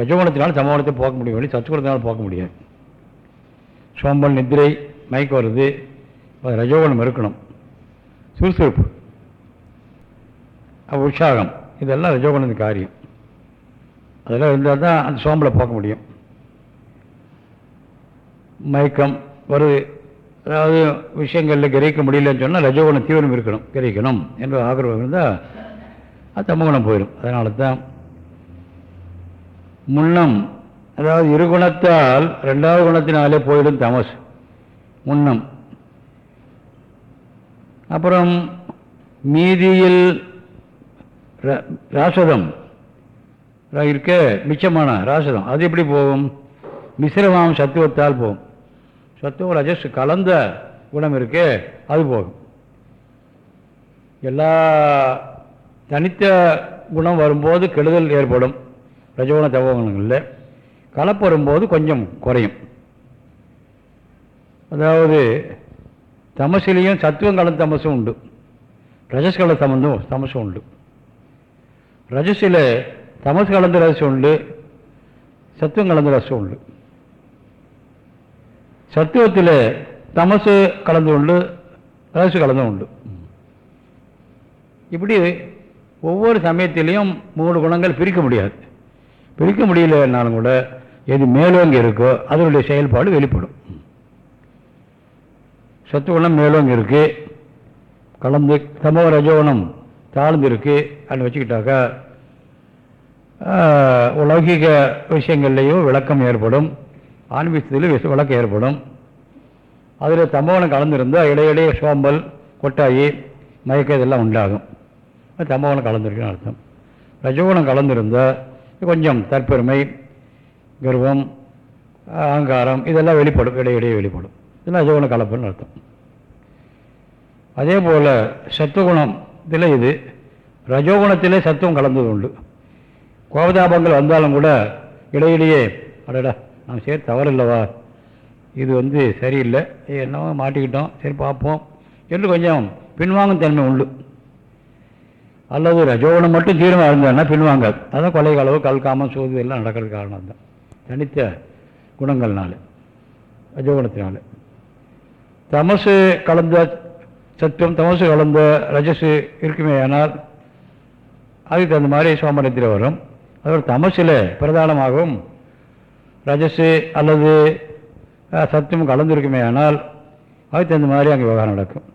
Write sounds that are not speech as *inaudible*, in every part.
ரஜகுணத்தினால் சமவணத்தை போக்க முடியும். வழி சத்துகுணத்தினால் போக்க முடியாது. சோம்பல் நித்திரை மயக்கம் வருது. ரஜோகுணம் இருக்கணும். சுறுசுறுப்பு. உற்சாகம். இதெல்லாம் ரஜோகுணத்தின் காரியம். அதெல்லாம் இருந்தால் தான் அந்த சோம்பலை போக்க முடியும். மயக்கம் வருது. அதாவது விஷயங்களில் கிரகிக்க முடியலன்னு சொன்னால் ரஜோகுணம் தீவிரம் இருக்கணும். கிரகிக்கணும் என்ற ஆகிரகம் இருந்தால் அது தமகுணம் போயிடும் அதனால தான் முன்னம் அதாவது இரு குணத்தால் ரெண்டாவது குணத்தினாலே போயிடும் தமஸ். முன்னம். அப்புறம் மீதியில் ர- ராசதம். இருக்க மிச்சமான ராசதம். அது எப்படி போகும்? மிசிரமாம் சத்துவத்தால் போகும். சத்துவம் ரஜஸ் கலந்த குணம் இருக்கே அது போகும். எல்லா தனித்த குணம் வரும்போது கெடுதல் ஏற்படும். ரஜகுண தவகுணங்களில் கலப்பு வரும்போது கொஞ்சம் குறையும். அதாவது தமசிலையும் சத்துவம் கலந்த தமசும் உண்டு. ரஜஸ் கலந்த சம்பந்தம் தமசும் உண்டு. ரஜஸில் தமசு கலந்த ரசம் உண்டு சத்துவம் கலந்த ரசம் உண்டு. சத்துவத்தில் தமசு கலந்து உண்டு ரசு கலந்தும் உண்டு. இப்படி ஒவ்வொரு சமயத்திலையும் மூணு குணங்கள் பிரிக்க முடியாது. பிரிக்க முடியலனாலும் கூட எது மேலோங்கி இருக்கோ அதனுடைய செயல்பாடு வெளிப்படும். சத்துவகுணம் மேலோங்கி இருக்கு. கலந்து சமூக ரஜோகுணம் தாழ்ந்து இருக்கு. அப்படின்னு வச்சுக்கிட்டாக்கா ஆஹ், லௌகிக விஷயங்கள்லேயும் விளக்கம் ஏற்படும். ஆன்மீகத்திலும் விஷ- விளக்கம் ஏற்படும். அதில் தமோகனம் கலந்துருந்தால் இடையிடையே சோம்பல் கொட்டாயி மயக்கம் இதெல்லாம் உண்டாகும். அது கலந்துருக்குன்னு அர்த்தம். ரஜோகுணம் கலந்துருந்தால் கொஞ்சம் தற்பெருமை கர்வம் அகங்காரம் இதெல்லாம் வெளிப்படும் இடையிடையே வெளிப்படும். இதெல்லாம் ரஜோகுணம் கலப்புன்னு அர்த்தம். அதே போல் சத்துவகுணத்தில் இது. ரஜோகுணத்திலே சத்துவம் கலந்தது உண்டு கோபதாபங்கள் வந்தாலும் கூட இடையிலேயே அடடா நாம் சரி தவறில்லவா? இது வந்து சரியில்லை. என்னவோ மாட்டிக்கிட்டோம் சரி பார்ப்போம். என்று கொஞ்சம் பின்வாங்கும் தன்மை உண்டு. அல்லது ரஜோகுணம் மட்டும் தீவிரமாக இருந்தான்னா பின்வாங்க. அதான் கொலை களவு கல்காமம் சோது எல்லாம் நடக்கிறது காரணம் தான் தனித்த குணங்கள்னால ரஜோகுணத்தினால. தமசு கலந்த சத்துவம் தமசு கலந்த ரஜசு இருக்குமே ஆனால் அதுக்கு தகுந்த மாதிரி சோமரத்தில் வரும். அதோட தமசில் பிரதானமாகவும் ரஜசு அல்லது சத்தியம் கலந்துருக்குமே ஆனால் அதுக்கு தகுந்த மாதிரி அங்கே விவகாரம் நடக்கும்.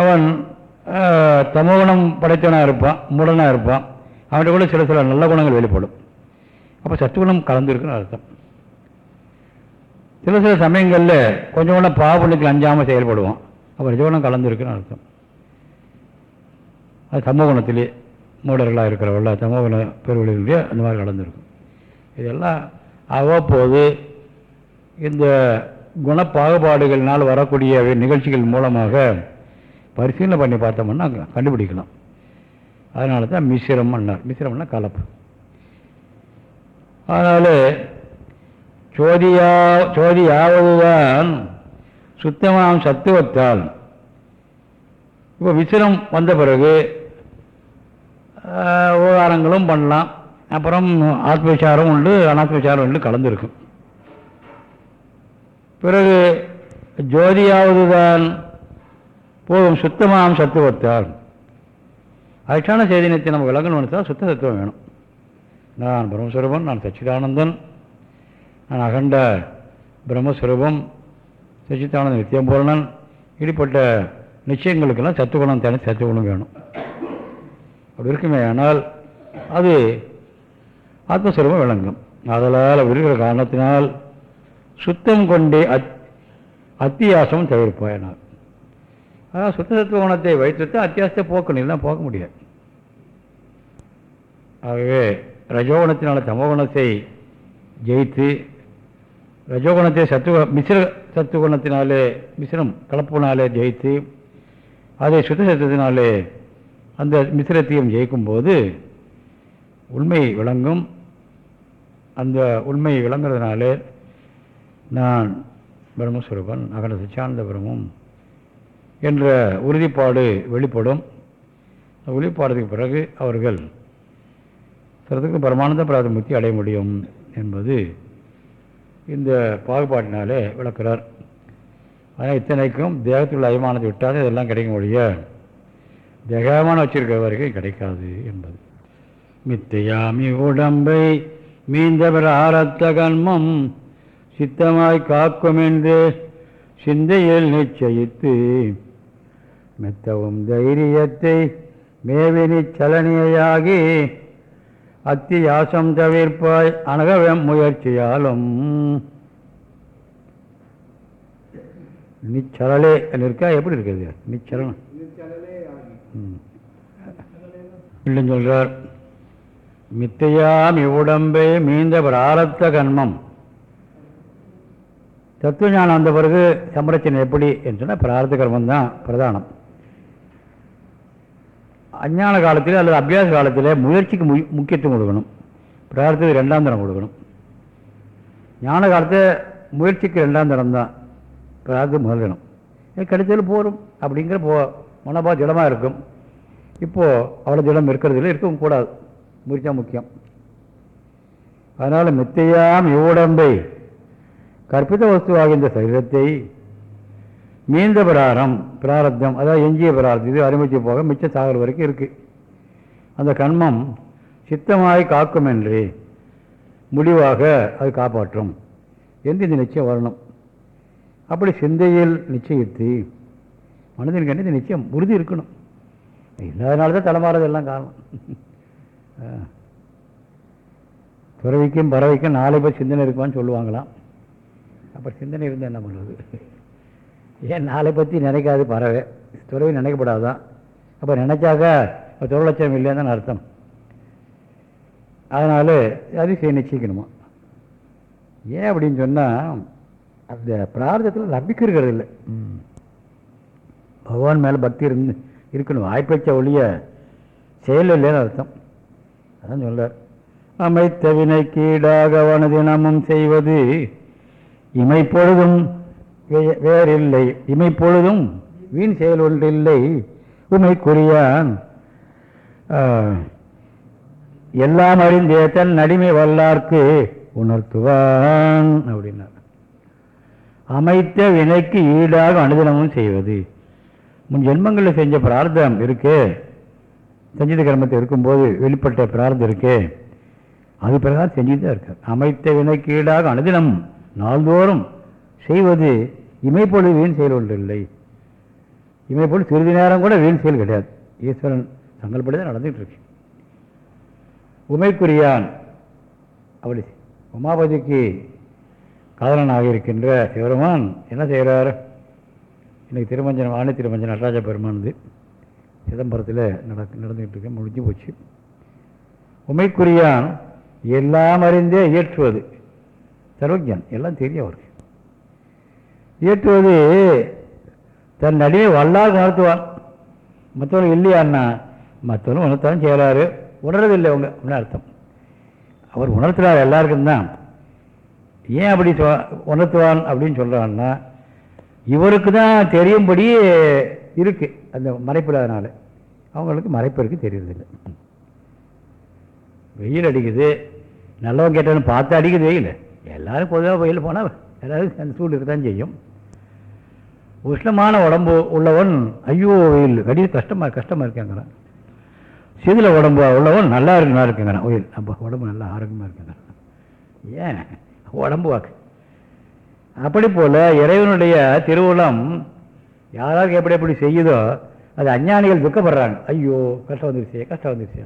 அவன் தமோகுணம் படைத்தவனாக இருப்பான் மூடனாக இருப்பான். அவன்கிட்ட கூட சில சில நல்ல குணங்கள் வெளிப்படும். அப்போ சத்துகுணம் கலந்துருக்குன்னு அர்த்தம். சில சில சமயங்களில் கொஞ்சம் கூட பாவபுண்ணியத்துக்கு அஞ்சாமல் செயல்படுவான். அப்போ ரஜகுணம் கலந்துருக்குன்னு அர்த்தம். அது சமோகுணத்திலே மூடர்களாக இருக்கிறவங்கள சமோகுண பெருவழிகளே அந்த மாதிரி கலந்துருக்கும். இதெல்லாம் அவ்வப்போது இந்த குணப்பாகுபாடுகளினால் வரக்கூடிய நிகழ்ச்சிகள் மூலமாக பரிசீலனை பண்ணி பார்த்தோம்னா கண்டுபிடிக்கலாம். அதனால தான் மிஸ்ரம் பண்ணார் மிசிரம்னா கலப்பு. அதனால் சோதியா சோதியாவதுதான் சுத்தமாம் சத்துவத்தால். இப்போ விசிரம் வந்த பிறகு விவகாரங்களும் பண்ணலாம். அப்புறம் ஆத்மவிசாரம் உண்டு அனாத்மவிசாரம் உண்டு கலந்துருக்கும். பிறகு ஜோதியாவதுதான் போதும் சுத்தமாம் சத்துவத்தால். அதிஷ்டான சேதனத்தை நம்ம விளங்கணும்னு தான் சுத்த சத்துவம் வேணும். நான் பிரம்மஸ்வரூபம் நான் சச்சிதானந்தன். நான் அகண்ட பிரம்மஸ்வரூபம் சச்சிதானந்த நித்தியம்பூரணன். இப்படிப்பட்ட நிச்சயங்களுக்கெல்லாம் சத்துவகுணம் தனி சத்துவகுணம் வேணும். அப்படி இருக்குமே ஆனால் அது ஆத்மஸ்வரூபம் விளங்கும். அதனால் அப்படி இருக்கிற காரணத்தினால் சுத்தம் கொண்டே அத் அத்தியாசம் தவிர்ப்பாயினார் அதாவது சுத்தசத்துவ குணத்தை வைத்துட்டு அத்தியாசத்தை போக்கணும் இல்லைன்னா போக்க முடியாது ஆகவே ரஜோகுணத்தினால தமோகுணத்தை ஜெயித்து ரஜோகுணத்தை சத்துவ மிசிர சத்துவகுணத்தினாலே மிசிரம் கலப்புனாலே ஜெயித்து அதை சுத்த சத்துவத்தினாலே அந்த மிசிரத்தையும் ஜெயிக்கும்போது உண்மை விளங்கும். அந்த உண்மை விளங்குறதுனாலே நான் பிரம்மஸ்வரூபன் அகண்ட சச்சியானந்த பிரம்மம் என்ற உறுதிப்பாடு வெளிப்படும். வெளிப்பாடுக்கு பிறகு அவர்கள் சிலத்துக்கு பரமானந்த பிரார்த்த முக்தி அடைய முடியும் என்பது இந்த பாகுபாட்டினாலே விளக்கிறார். ஆனால் இத்தனைக்கும் தேகத்தில் உள்ள அபிமானத்தை விட்டால் இதெல்லாம் கிடைக்க முடிய தேகமான வச்சிருக்கிற வரைக்கும் கிடைக்காது என்பது. மித்தையாமி உடம்பை மீந்தவர் ஆரத்த கண்மம் சித்தமாய் காக்கும் என்று சிந்தையில் நிச்சயித்து மெத்தவும் தைரியத்தை மேவினி சலனியாகி அத்தியாசம் தவிர்ப்பாய் அணகவம் முயற்சியாலும். நிச்சலலே இருக்கா எப்படி இருக்கிறது? நிச்சலனம் இல்லைன்னு சொல்கிறார் மித்தையாம் இவ்வுடம்பை மீந்த பிராரத்த கண்மம். தத்துவ ஞானம் வந்த பிறகு சம்ரட்சணை எப்படி? என்று சொன்னால் பிரார்த்த கர்மம் தான் பிரதானம். அஞ்ஞான காலத்தில் அல்லது அபியாச காலத்தில் முயற்சிக்கு மு முக்கியத்துவம் கொடுக்கணும். பிரார்த்தத்துக்கு ரெண்டாம் தரம் கொடுக்கணும். ஞான காலத்தை முயற்சிக்கு ரெண்டாம் தரம் தான் பிரார்த்தம் முதல் கிடைச்சது இது போரும். அப்படிங்கிற போ மனபா திடமாக இருக்கும். இப்போது அவ்வளோ திடம் இருக்கிறதுல இருக்கவும் கூடாது. முயற்சியா முக்கியம். அதனால் மித்தையாம் இவ்வுடம்பை கற்பித வஸ்துவாக இந்த சரீரத்தை மீந்த பிராரம் பிராரத்தம் அதாவது எஞ்சிய பிராரத்தம் இது அனுமதித்து போக மிச்ச சாகர் வரைக்கும் இருக்குது அந்த கண்மம் சித்தமாய் காக்கும் என்று முடிவாக அது காப்பாற்றும். என்று இந்த நிச்சயம் வரணும்? அப்படி சிந்தையில் நிச்சயித்து மனதின் கண்டு இந்த நிச்சயம் உறுதி இருக்கணும். இல்லாதனால தான் தலைமாறதெல்லாம் காரணம். துறவிக்கும் பறவைக்கும் நாளை போய் சிந்தனை இருக்குமான்னு சொல்லுவாங்களாம். அப்போ சிந்தனை இருந்தால் என்ன பண்ணுறது ஏன் நாளை பற்றி நினைக்காது பறவை? துறவி நினைக்கப்படாதான். அப்போ நினைச்சாக்கா துறை லட்சம் இல்லைன்னு அர்த்தம். அதனால் அது செய்ய நிச்சயிக்கணுமா? ஏன் அப்படின்னு சொன்னால் அந்த பிரார்த்தத்தில் நம்பிக்கை இருக்கிறது இல்லை பகவான் மேலே பக்தி இருந்து இருக்கணும். வாய்ப்பச்ச ஒழிய செயல் இல்லைன்னு அர்த்தம். அதான் சொல்றார். அமைத்த வினைக்கீடாக வனதினமும் செய்வது இமைப்பொழுதும் வேறில்லை. இமைப்பொழுதும் வீண் செயல் ஒன்றில்லை. உமைக்குரியான் எல்லாம் அறிந்தே தன் நடிமை வல்லார்க்கு உணர்த்துவான் அப்படின்னார். அமைத்த வினைக்கு ஈடாக அனுதினமும் செய்வது. முன் ஜென்மங்களில் செஞ்ச பிரார்த்தம் இருக்கே. செஞ்சித கிரமத்தை இருக்கும்போது வெளிப்பட்ட பிரார்த்தம் இருக்கே. அது பிறகு செஞ்சுட்டு தான் இருக்கார். அமைத்த வினைக்கு ஈடாக அனுதினம் நாள்தோறும் செய்வது இமைப்பொழுது வீண் செயல் ஒன்றில்லை. இமைப்பொழுது சிறிது நேரம் கூட வீண் செயல் கிடையாது. ஈஸ்வரன் சங்கல்படி தான் நடந்துகிட்டு இருக்கு உமைக்குரியான் அப்படி உமாபதிக்கு காதலனாக இருக்கின்ற சிவருமான் என்ன செய்கிறார்? இன்னைக்கு திருமஞ்சனம் ஆணி திருமஞ்சன் நடராஜ பெருமானது சிதம்பரத்தில் நடக்க நடந்துக்கிட்டு இருக்க முடிஞ்சு போச்சு. உமைக்குரியான் எல்லாம் அறிந்தே இயற்றுவது சர்வஜன் எல்லாம் தெரியும் அவருக்கு. இயற்றுவது தன் நடிகை வல்லால் உணர்த்துவான் மற்றவங்க இல்லையான்னா மற்றவங்க உணர்த்தான் செய்கிறாரு உணர்றதில்லை அவங்க அப்படின்னு அர்த்தம். அவர் உணர்த்துறாரு எல்லாருக்கும் தான். ஏன் அப்படி உணர்த்துவான் அப்படின்னு சொல்கிறான்னா இவருக்கு தான் தெரியும்படி இருக்குது அந்த மறைப்பில்லாதனால அவங்களுக்கு மறைப்பு இருக்குது தெரியறதில்லை. வெயில் அடிக்குது. நல்லவன் கேட்டவன் பார்த்து அடிக்குது வெயில். எல்லோரும் பொதுவாக வெயில் போனால் எல்லாரும் அந்த சூடு இருக்க தான் செய்யும். உஷ்ணமான உடம்பு உள்ளவன் ஐயோ வெயில் கடிது கஷ்டமாக கஷ்டமாக இருக்காங்கிறான். சிதில உடம்பு உள்ளவன் நல்லா இருக்கு நல்லா இருக்குங்கிறான். வெயில் அப்போ உடம்பு நல்லா ஆரோக்கியமாக இருக்குங்கிறான். ஏன்? உடம்பு வாக்கு. அப்படி போல் இறைவனுடைய திருவுளம் யாராருக்கு எப்படி எப்படி செய்யுதோ அது அஞ்ஞானிகள் துக்கப்படுறாங்க ஐயோ கஷ்டம் வந்துருச்சு கஷ்டம் வந்துருச்சு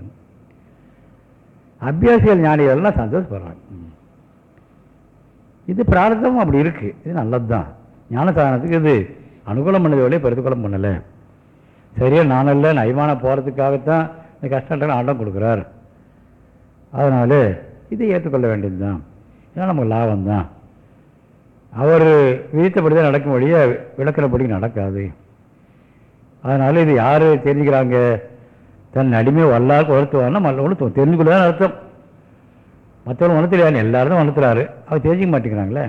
அபியாசிகள் ஞானிகள்லாம் சந்தோஷப்படுறாங்க. இது பிரார்த்தம் அப்படி இருக்குது இது நல்லது தான் ஞான சாதனத்துக்கு இது அனுகூலம் பண்ணது வழியே பிரதிகூலம் பண்ணலை. சரியாக நான் இல்லை நயமான போகிறதுக்காகத்தான் இந்த கஷ்டங்கள் ஆட்டம் கொடுக்குறார். அதனால் இதை ஏற்றுக்கொள்ள வேண்டியது தான் ஏன்னா நமக்கு லாபம் தான் அவர் விதித்தபடி தான் நடக்கும் வழியே விளக்கிறபடி நடக்காது. அதனால் இது யார் தெரிஞ்சுக்கிறாங்க? தன் அடிமை வல்லாருக்கு உணர்த்துவார்னா மல்ல உணர்த்துவோம் தெரிஞ்சுக்கொள்ள தான் அர்த்தம். மற்றவங்க உணர்த்தலையான்னு எல்லாரும் உணர்த்துறாரு அவர் தெரிஞ்சிக்க மாட்டேங்கிறாங்களே.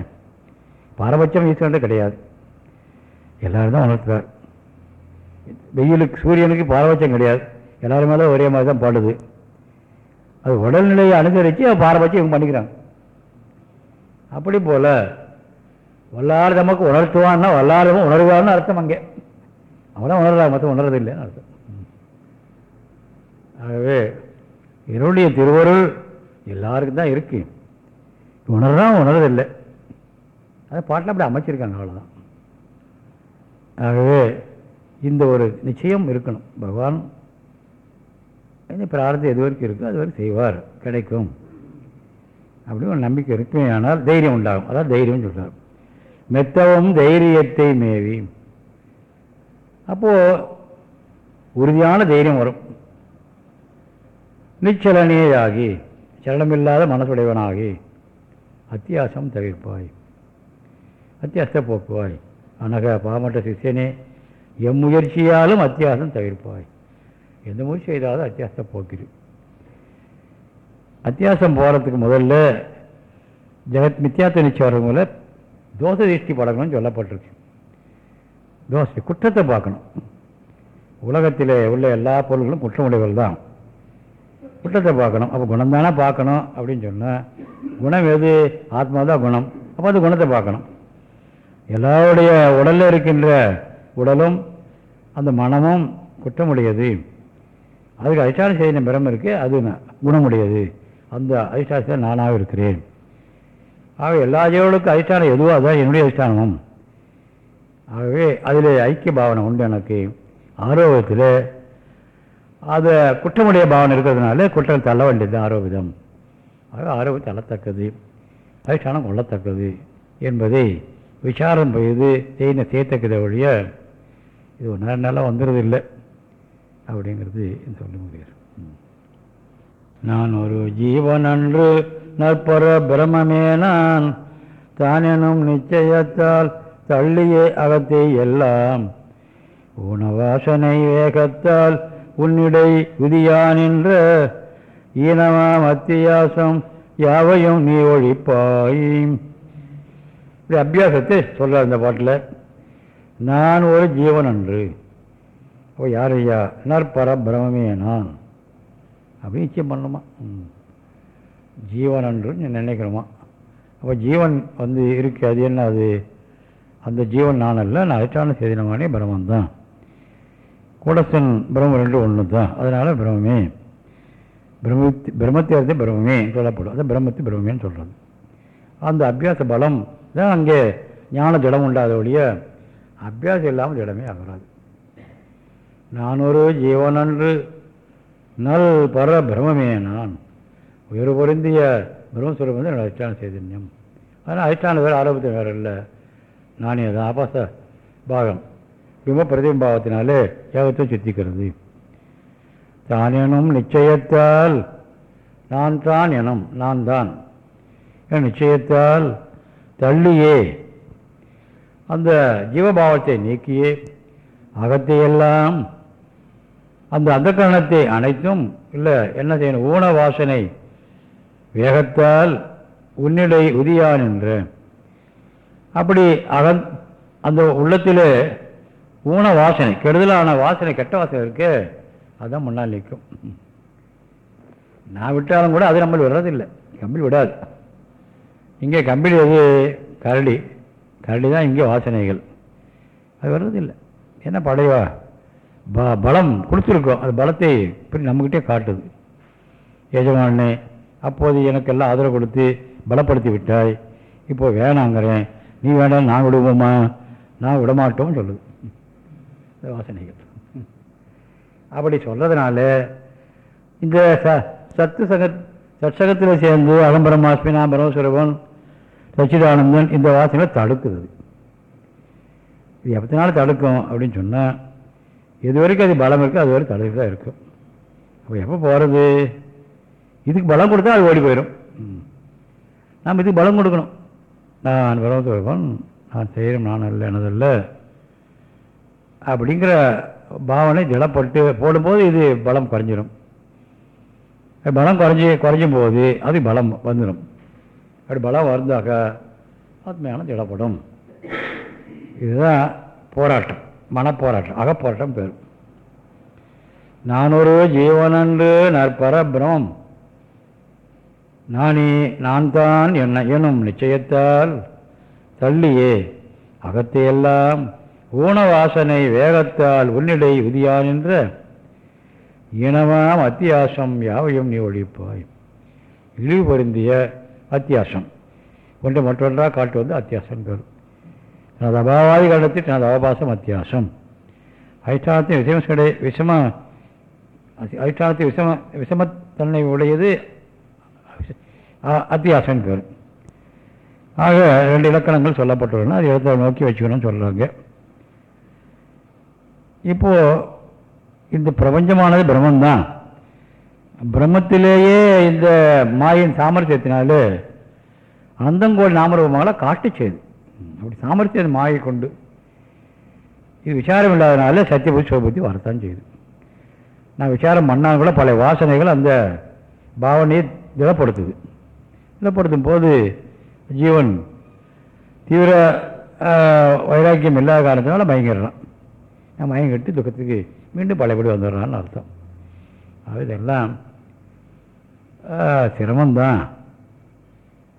பாரபட்சம் ஈஸ்வரன் கிடையாது. எல்லாரும் தான் உணர்த்துறார் வெயிலுக்கு சூரியனுக்கு பாரபட்சம் கிடையாது. எல்லாரும் மேலே ஒரே மாதிரி தான் பாடுது. அது உடல்நிலையை அனுசரித்து பாரபட்சம் இவங்க பண்ணிக்கிறாங்க. அப்படி போல் வல்லாறு நமக்கு உணர்த்துவான்னா வல்லாரமும் உணர்வான்னு அர்த்தம் அங்கே. அவனா உணர்றாங்க மற்ற உணர்றது இல்லைன்னு அர்த்தம். ஆகவே என்னுடைய திருவருள் எல்லாருக்கும் தான் இருக்குது உணர்றான் உணர்றதில்லை. அதை பாட்டில் அப்படி அமைச்சிருக்காங்க அவ்வளோதான் ஆகவே இந்த ஒரு நிச்சயம் இருக்கணும். பகவான் இந்த பிரார்த்தம் எது வரைக்கும் இருக்கோ அது வரைக்கும் செய்வார். கிடைக்கும். அப்படின்னு ஒரு நம்பிக்கை இருக்குமே ஆனால் தைரியம் உண்டாகும். அதான் தைரியம் சொல்கிறார் மெத்தவும் தைரியத்தை மேவி. அப்போது உறுதியான தைரியம் வரும். நிச்சலனேயாகி சரணமில்லாத மனசுடையவனாகி அத்தியாசம் தவிர்ப்பாய். அத்தியாசத்தை போக்குவாய். அனக பாமட்ட சிஷியனே எம்முயற்சியாலும் அத்தியாசம் தவிர்ப்பாய். எந்த முயற்சி செய்தாலும் அத்தியாசத்தை போக்கிடு அத்தியாசம் போகிறதுக்கு முதல்ல ஜெகத் மித்தியாத்த நிச்சயம் தோச திருஷ்டி படங்கள்னு சொல்லப்பட்டிருக்கு. தோசை குற்றத்தை பார்க்கணும். உலகத்தில் உள்ள எல்லா பொருள்களும் குற்றமுடையவர்கள் தான் குற்றத்தை பார்க்கணும். அப்போ குணம் தானே பார்க்கணும் அப்படின்னு சொன்னால் குணம் எது? ஆத்மா தான் குணம். அப்போ அது குணத்தை பார்க்கணும். எல்லாருடைய உடலில் இருக்கின்ற உடலும் அந்த மனமும் குற்றமுடையது. அதுக்கு அதிஷ்டான செய்தின பிரம் இருக்குது அது குணமுடையது. அந்த அதிஷ்டானத்தில் நானாக இருக்கிறேன். ஆக எல்லா ஜீவர்களுக்கும் அதிஷ்டானம் எதுவோ அதுதான் என்னுடைய அதிஷ்டானமும். ஆகவே அதில் ஐக்கிய பாவனை உண்டு எனக்கு. ஆரோக்கியத்தில் அது குற்றமுடைய பாவனை இருக்கிறதுனால குற்றம் தள்ள வேண்டியது ஆரோபிதம். ஆக ஆரோபி தள்ளத்தக்கது அதிஷ்டானம் கொள்ளத்தக்கது என்பதை விசாரம் செய்து செய்ய சேர்த்தக்கதை ஒழிய இது ஒரு நேரம் நல்லா வந்துடுறது இல்லை அப்படிங்கிறது சொல்ல முடியாது நான் ஒரு ஜீவன் அன்று நற்பர பிரமமே நான் தானெனும் நிச்சயத்தால் தள்ளியே அகத்தை எல்லாம். உணவாசனை வேகத்தால் உன்னிடை விதியானின்ற ஈனமாம் அத்தியாசம் யாவையும் நீ ஒழிப்பாய். இப்படி அபியாசத்தை சொல்கிறார் இந்த பாட்டில். நான் ஒரு ஜீவன் அன்று. அப்போ யார் ஐயா? நற்பர பிரமே நான். அப்படின்னு நிச்சயம் பண்ணணுமா? ம். ஜீவன் அன்று நினைக்கிறோமா அப்போ ஜீவன் வந்து இருக்கு அது என்ன அது? அந்த ஜீவன் நான் அல்ல நான் அதிஷ்டான சேதினமானே பிரமன் தான். கூடஸ்தன் பிரம்மம் ரெண்டு ஒன்று தான் அதனால் பிரம்மே பிரம்மத்தி பிரம்மத்தை அர்த்தம் பிரம்மே சொல்லப்படும். அது பிரம்மத்தி பிரம்மேன்னு சொல்கிறது அந்த அபியாச பலம் தான் அங்கே ஞான ஜடம் உண்டாத ஒழிய அபியாசம் இல்லாமல் ஜடமே ஆகாது. நான் ஒரு ஜீவனன்று நல் பர பிரமே நான். உயர் பொருந்திய பிரம்மஸ்வரம் வந்து என்னோட அதிஷ்டான சைதன்யம். அதனால் அதிஷ்டான வேறு ஆரோக்கியம் வேறு இல்லை. நானே தான் ஆபாச பாகம். பிம்ப பிரதிபாவத்தினாலே ஏகத்தை சுத்திக்கிறது. தானேனும் நிச்சயத்தால் நான் தான் எனும் நான் தான். என் நிச்சயத்தால் தள்ளியே. அந்த ஜீவபாவத்தை நீக்கியே. அகத்தையெல்லாம் அந்த அந்தக்கரணத்தை அனைத்தும் இல்லை என்ன செய்யணும் ஊன வாசனை வேகத்தால் உன்னிலை உதியான் என்று அப்படி அகன் அந்த உள்ளத்தில் ஊன வாசனை கெடுதலான வாசனை கெட்ட வாசனை இருக்கு அதுதான் முன்னால் நிற்கும் நான் விட்டாலும் கூட அது நம்மள விடுறதில்லை. கம்பளி விடாது. இங்கே கம்பளி அது கரடி. கரடி தான் இங்கே வாசனைகள். அது வர்றதில்லை என்ன படைவா? ப பலம் கொடுத்துருக்கோம். அது பலத்தை இப்படி நம்மக்கிட்டே காட்டுது. எஜமானே அப்போது எனக்கெல்லாம் ஆதரவு கொடுத்து பலப்படுத்தி விட்டாய். இப்போ வேணாங்கிறேன். நீ வேண்டாம் நான் விடுவோமா? நான் விடமாட்டோம்னு சொல்லுது. இந்த வாசனைகள் அப்படி சொல்கிறதுனால இந்த ச சத்து சக சத்சகத்தில் சேர்ந்து அகம்பரமாஸ்மி நான் பரமசுரவன் சச்சிதானந்தன் இந்த வாசனை தடுக்குது. இது எப்பத்தினாலும் தடுக்கும் அப்படின்னு சொன்னால் இது வரைக்கும் அது பலம் இருக்கோ அது வரைக்கும் தடுக்க தான் இருக்கும். அப்போ எப்போ போகிறது இதுக்கு பலம் கொடுத்தா அது ஓடி போயிடும். நாம் இதுக்கு பலம் கொடுக்கணும். நான் பரமசுரவன் நான் செய்கிறேன் நான் அல்ல எனதல்ல அப்படிங்கிற பாவனை திடப்பட்டு போடும்போது இது பலம் குறைஞ்சிடும் பலம் குறைஞ்சி குறைஞ்சும் போது அது பலம் வந்துடும் அப்படி பலம் வந்தாக்க ஆத்மையான திடப்படும் இதுதான் போராட்டம் மனப்போராட்டம் அகப்போராட்டம் பெரும் நான் ஒரு ஜீவனன்று நற்பர பிரமம் நானே நான் தான் என்ன எனும் நிச்சயத்தால் தள்ளியே அகத்தையெல்லாம் ஊனவாசனை வேகத்தால் உன்னிடை உதியான் என்ற இனமாம் அத்தியாசம் யாவையும் நீ ஒழிப்பாய். இழிவு பொருந்திய அத்தியாசம். ஒன்று மற்றொன்றாக காட்டு வந்து அத்தியாசம் பெறும் தனது அபாவாதி காலத்தில் தனது அவபாசம் அத்தியாசம். அதிஷ்டானத்தின் விஷம விஷம அதிஷ்டானத்தின் விஷம விஷமத்தன்மை உடையது அத்தியாசம் பெறும் ஆக ரெண்டு இலக்கணங்கள் சொல்லப்பட்டுள்ளன. அது எழுத்த நோக்கி வச்சுக்கணும்னு சொல்கிறாங்க இப்போது இந்த பிரபஞ்சமானது பிரம்மந்தான் பிரம்மத்திலேயே இந்த மாயின் சாமர்த்தியத்தினால அந்தங்கோல் நாமரூபமாக காட்டு செய்து. அப்படி சாமர்த்தியம் மாயை கொண்டு இது விசாரம் இல்லாதனால சத்தியபுத்தி சிவபுத்தி வரத்தான் செய்யுது நான் விசாரம் பண்ணால் கூட பல வாசனைகள் அந்த பாவனையை திடப்படுத்துது. திடப்படுத்தும் போது ஜீவன் தீவிர வைராக்கியம் இல்லாத காரணத்தினால மயங்கிடுறான் மயம் கட்டி துக்கத்துக்கு மீண்டும் பழையபடி வந்துடுறான்னு அர்த்தம் அது இதெல்லாம் சிரமம்தான்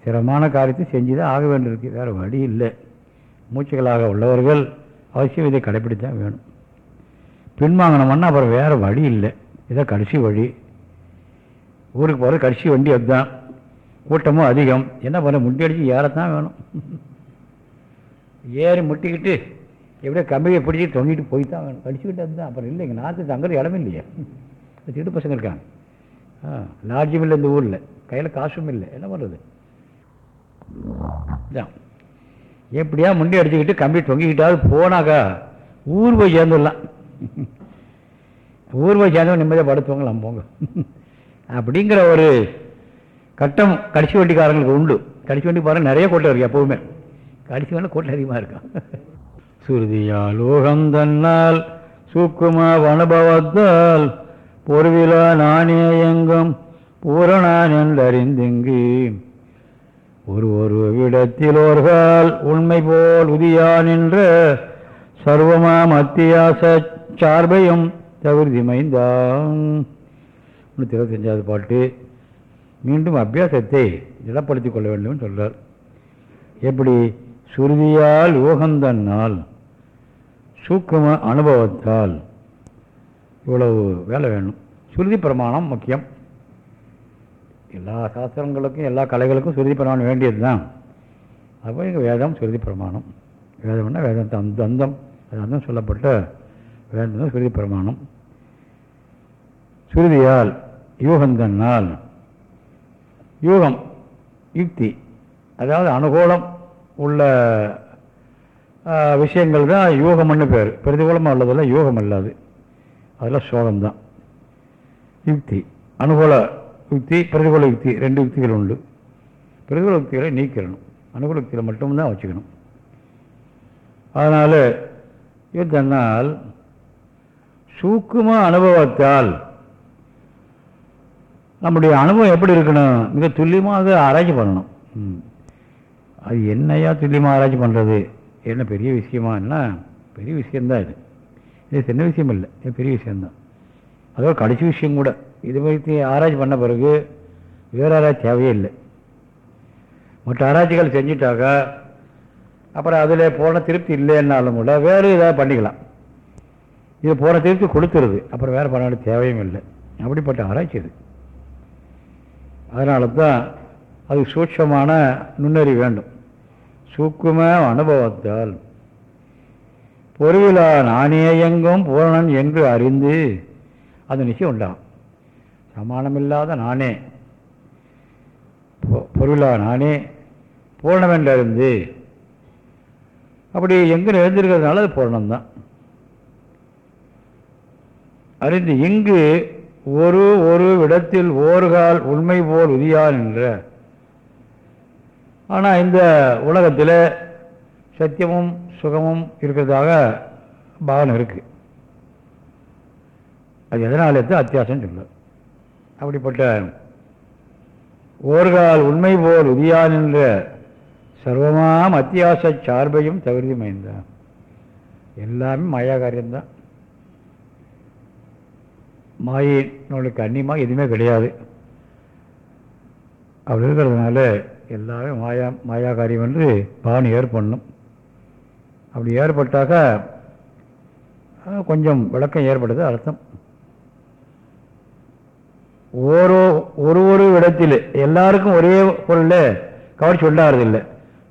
சிரமமான காரியத்தை செஞ்சு தான் ஆக வேண்டியிருக்கு வேறு வழி இல்லை மூச்சுகளாக உள்ளவர்கள் அவசியம் இதை கடைப்பிடித்தான் வேணும் பின்வாங்கினோம்னா அப்புறம் வேறு வழி இல்லை இதான் கடைசி வழி ஊருக்கு போகிற கடைசி வண்டி அதுதான் கூட்டமும் அதிகம் என்ன பண்ண முட்டி அடித்து ஏறத்தான் வேணும் ஏறி முட்டிக்கிட்டு எப்படியோ கம்பியை பிடிச்சி தொங்கிட்டு போய் தான் வேணும். கடிச்சுக்கிட்டு தான் அப்புறம் இல்லைங்க நாற்று தங்குற இடமே இல்லையா. திருட்டு பசங்க இருக்காங்க. ஆ லாட்ஜும் இல்லை இந்த ஊரில். கையில் காசும் இல்லை என்ன பண்ணுறது இதான். எப்படியா முண்டி அடிச்சுக்கிட்டு கம்பி தொங்கிக்கிட்டாவது போனாக்கா ஊர் போய் சேர்ந்துடலாம். ஊர் போய் சேர்ந்தவங்க நிம்மதியாக படுத்துவாங்களாம் போங்க. அப்படிங்கிற ஒரு கட்டம் கடிச்சு வண்டிக்காரங்களுக்கு உண்டு. கடிச்சு வண்டி பாருங்க நிறைய கோட்டை இருக்கு எப்போவுமே. கடிச்சு வண்டி கோட்டை அதிகமாக இருக்கும் சுருதியால் ஊகம் தன்னால் சூக்குமா அனுபவத்தால் பொருவிலா நானே எங்கும் பூரணான் என்றறிந்திங்கு ஒரு ஒரு விடத்தில் ஒருகால் உண்மை போல் உதியான் என்ற சர்வமாம் அத்தியாச சார்பையும் தவிர்த்தி மைந்தான் இருபத்தஞ்சாவது பாட்டு. மீண்டும் அபியாசத்தை திடப்படுத்திக் கொள்ள வேண்டும் சொல்றார். எப்படி? சுருதியால் யோகந்தன்னால் சூக்கும அனுபவத்தால் இவ்வளவு வேலை வேணும். சுருதி பிரமாணம் முக்கியம். எல்லா சாஸ்திரங்களுக்கும் எல்லா கலைகளுக்கும் சுருதி பிரமாணம் வேண்டியது தான் அப்போ இங்கே வேதம் சுருதி பிரமாணம். வேதம்னா வேதம் அந்த அந்தம் அது அந்தம் சொல்லப்பட்ட வேதம் சுருதி பிரமாணம். சுருதியால் யூகந்தன்னால் யூகம் யுக்தி. அதாவது அனுகூலம் உள்ள விஷயங்கள் தான் யூகம்னு பேர். பிரதிகூலமாக உள்ளதெல்லாம் யூகம் அல்லாது அதெல்லாம் சோகம்தான். யுக்தி. அனுகூல யுக்தி பிரதிகூல யுக்தி ரெண்டு யுக்திகள் உண்டு. பிரதிகூல யுக்திகளை நீக்கிடணும். அனுகூல யுக்தியில் மட்டும்தான் வச்சுக்கணும். அதனால் இதனால் சூக்கும அனுபவத்தால் நம்முடைய அனுபவம் எப்படி இருக்கணும்? மிக துல்லியமாக ஆராய்ச்சி பண்ணணும். அது என்னையா துல்லியமாக ஆராய்ச்சி பண்ணுறது என்ன பெரிய விஷயமா என்ன பெரிய விஷயந்தான் இது. இது சின்ன விஷயம் இல்லை. இது பெரிய விஷயந்தான் அதோட கடைசி விஷயம் கூட. இது மாதிரி ஆராய்ச்சி பண்ண பிறகு வேறு ஆராய்ச்சி தேவையே இல்லை. மற்ற ஆராய்ச்சிகள் செஞ்சிட்டாக்கா அப்புறம் அதில் போன திருப்தி இல்லைன்னாலும் கூட வேறு ஏதாவது பண்ணிக்கலாம். இது போன திருப்தி கொடுத்துருது. அப்புறம் வேறு பண்ண வேண்டிய தேவையும் இல்லை. அப்படிப்பட்ட ஆராய்ச்சி இது. அதனால தான் அது சூட்சமான நுண்ணறி வேண்டும். சூக்கும அனுபவத்தால். பொருவிழா நானே எங்கும் பூரணன் என்று அறிந்து அது நிச்சயம் உண்டாம். சமானமில்லாத நானே. பொருளா நானே பூர்ணம் என்று அறிந்து அப்படி எங்கே எழுந்திருக்கிறதுனால அது பூர்ணம்தான். அறிந்து இங்கு ஒரு ஒரு இடத்தில் ஓர்கால் உண்மை போல் உதியான் என்ற ஆனால் இந்த உலகத்தில் சத்தியமும் சுகமும் இருக்கிறதாக பாவனை இருக்குது அது எதனால எடுத்து அத்தியாசம் சொல்ல அப்படிப்பட்ட ஓர்கால் உண்மை போல் உதியான் என்ற சர்வமாம் அத்தியாச சார்பையும் தகுதி மயந்தான் எல்லாமே மாயா காரியம்தான். மாயினுக்கு அந்நியமாக எதுவுமே கிடையாது. அப்படி இருக்கிறதுனால எல்லாமே மாயா மாயா காரியம் என்று பாவனை ஏற்படணும். அப்படி ஏற்பட்டாக்கா கொஞ்சம் விளக்கம் ஏற்படுது அர்த்தம். ஒரு ஒரு ஒரு இடத்தில் எல்லாருக்கும் ஒரே பொருளில் கவர்ச்சி உண்டாகிறதில்லை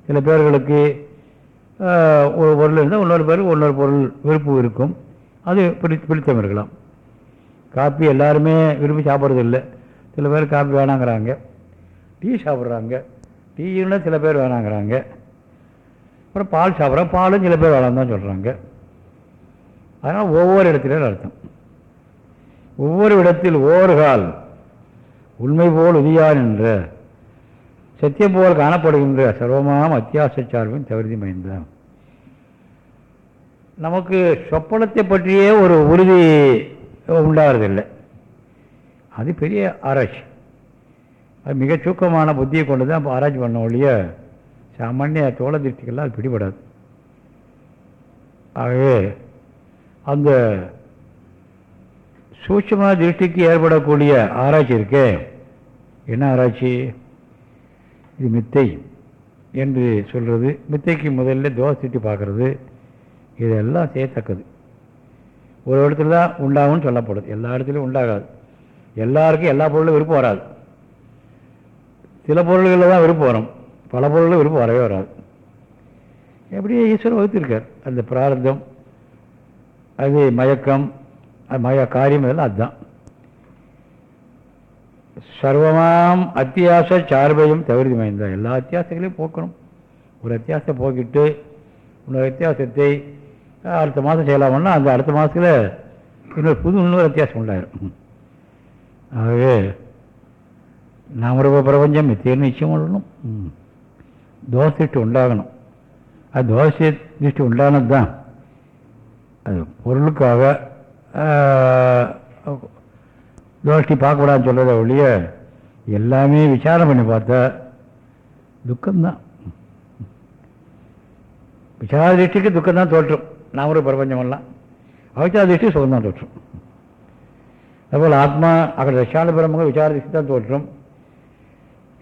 சில பேர்களுக்கு ஒரு பொருள் இருந்தால் இன்னொரு பேருக்கு இன்னொரு பொருள் விருப்பம் இருக்கும். அது பிடி பிடித்தம் இருக்கலாம். காப்பி எல்லாருமே விரும்பி சாப்பிட்றது இல்லை சில பேர் காப்பி வேணாங்கிறாங்க. டீ சாப்பிட்றாங்க. டீயுன்னா சில பேர் வேணாங்கிறாங்க. அப்புறம் பால் சாப்பிட்றோம் பாலும் சில பேர் வேணாம் தான் சொல்கிறாங்க அதனால் ஒவ்வொரு இடத்துலையும் அர்த்தம். ஒவ்வொரு இடத்தில் ஒவ்வொரு கால். உண்மை போல் உதியான் என்ற சத்தியம் போல் காணப்படுகின்ற சர்வமாம் அத்தியாச சார்பின் தவிர்த்தி மைந்தான் நமக்கு சொப்பனத்தை பற்றியே ஒரு உறுதி உண்டாகிறதில்லை. அது பெரிய ஆராய்ச்சி அது மிக சூக்கமான புத்தியை கொண்டு தான் இப்போ ஆராய்ச்சி பண்ண ஒழிய சாமானிய தோள திருஷ்டிக்கெல்லாம் அது பிடிபடாது. ஆகவே அந்த சூட்சமான திருஷ்டிக்கு ஏற்படக்கூடிய ஆராய்ச்சி இருக்கே. என்ன ஆராய்ச்சி? இது மித்தை என்று சொல்கிறது மித்தைக்கு முதல்ல தோசை திட்டி பார்க்கறது. இதெல்லாம் செய்யத்தக்கது. ஒரு இடத்துல தான் உண்டாகும்னு சொல்லப்படுது. எல்லா இடத்துலையும் உண்டாகாது. எல்லாருக்கும் எல்லா பொருளும் விருப்பம் வராது. சில பொருள்களில் தான் விருப்பம் வரும். பல பொருளில் விருப்பம் வரவே வராது. எப்படி ஈஸ்வரன் வகுத்திருக்கார். அந்த பிரார்த்தம் அது மயக்கம் அது மய காரியம் இதெல்லாம் அதுதான். சர்வமாம் அத்தியாச சார்பையும் தவிர்த்து மைந்த. எல்லா அத்தியாசங்களையும் போக்கணும். ஒரு அத்தியாசத்தை போக்கிட்டு இன்னொரு அத்தியாசத்தை அடுத்த மாதம் செய்யலாம்னா அந்த அடுத்த மாதத்தில் இன்னொரு புது இன்னொரு அத்தியாசம் உண்டாயிரும். ஆகவே നാമരൂപ പ്രപഞ്ചം എത്തിയെന്ന് உள்ளணும் കൊള്ളണം தோஷிட்டு உண்டாகணும் அது தோஷ திருஷ்டி உண்டானது தான் அது பொருளுக்காக தோஷ்டி பார்க்கக்கூடாதுன்னு சொல்கிறத ஒழிய எல்லாமே விசாரம் பண்ணி பார்த்தா துக்கம்தான் விசார திருஷ்டிக்கு துக்கம் தான் தோற்றும் நாம பிரபஞ்சமெல்லாம் அவிச்சார திருஷ்டி சுகம் தான் தோற்றும் அதுபோல் ஆத்மா அக்கட விஷால பிரம்மங்க விசார திருஷ்டி தான் தோற்றும்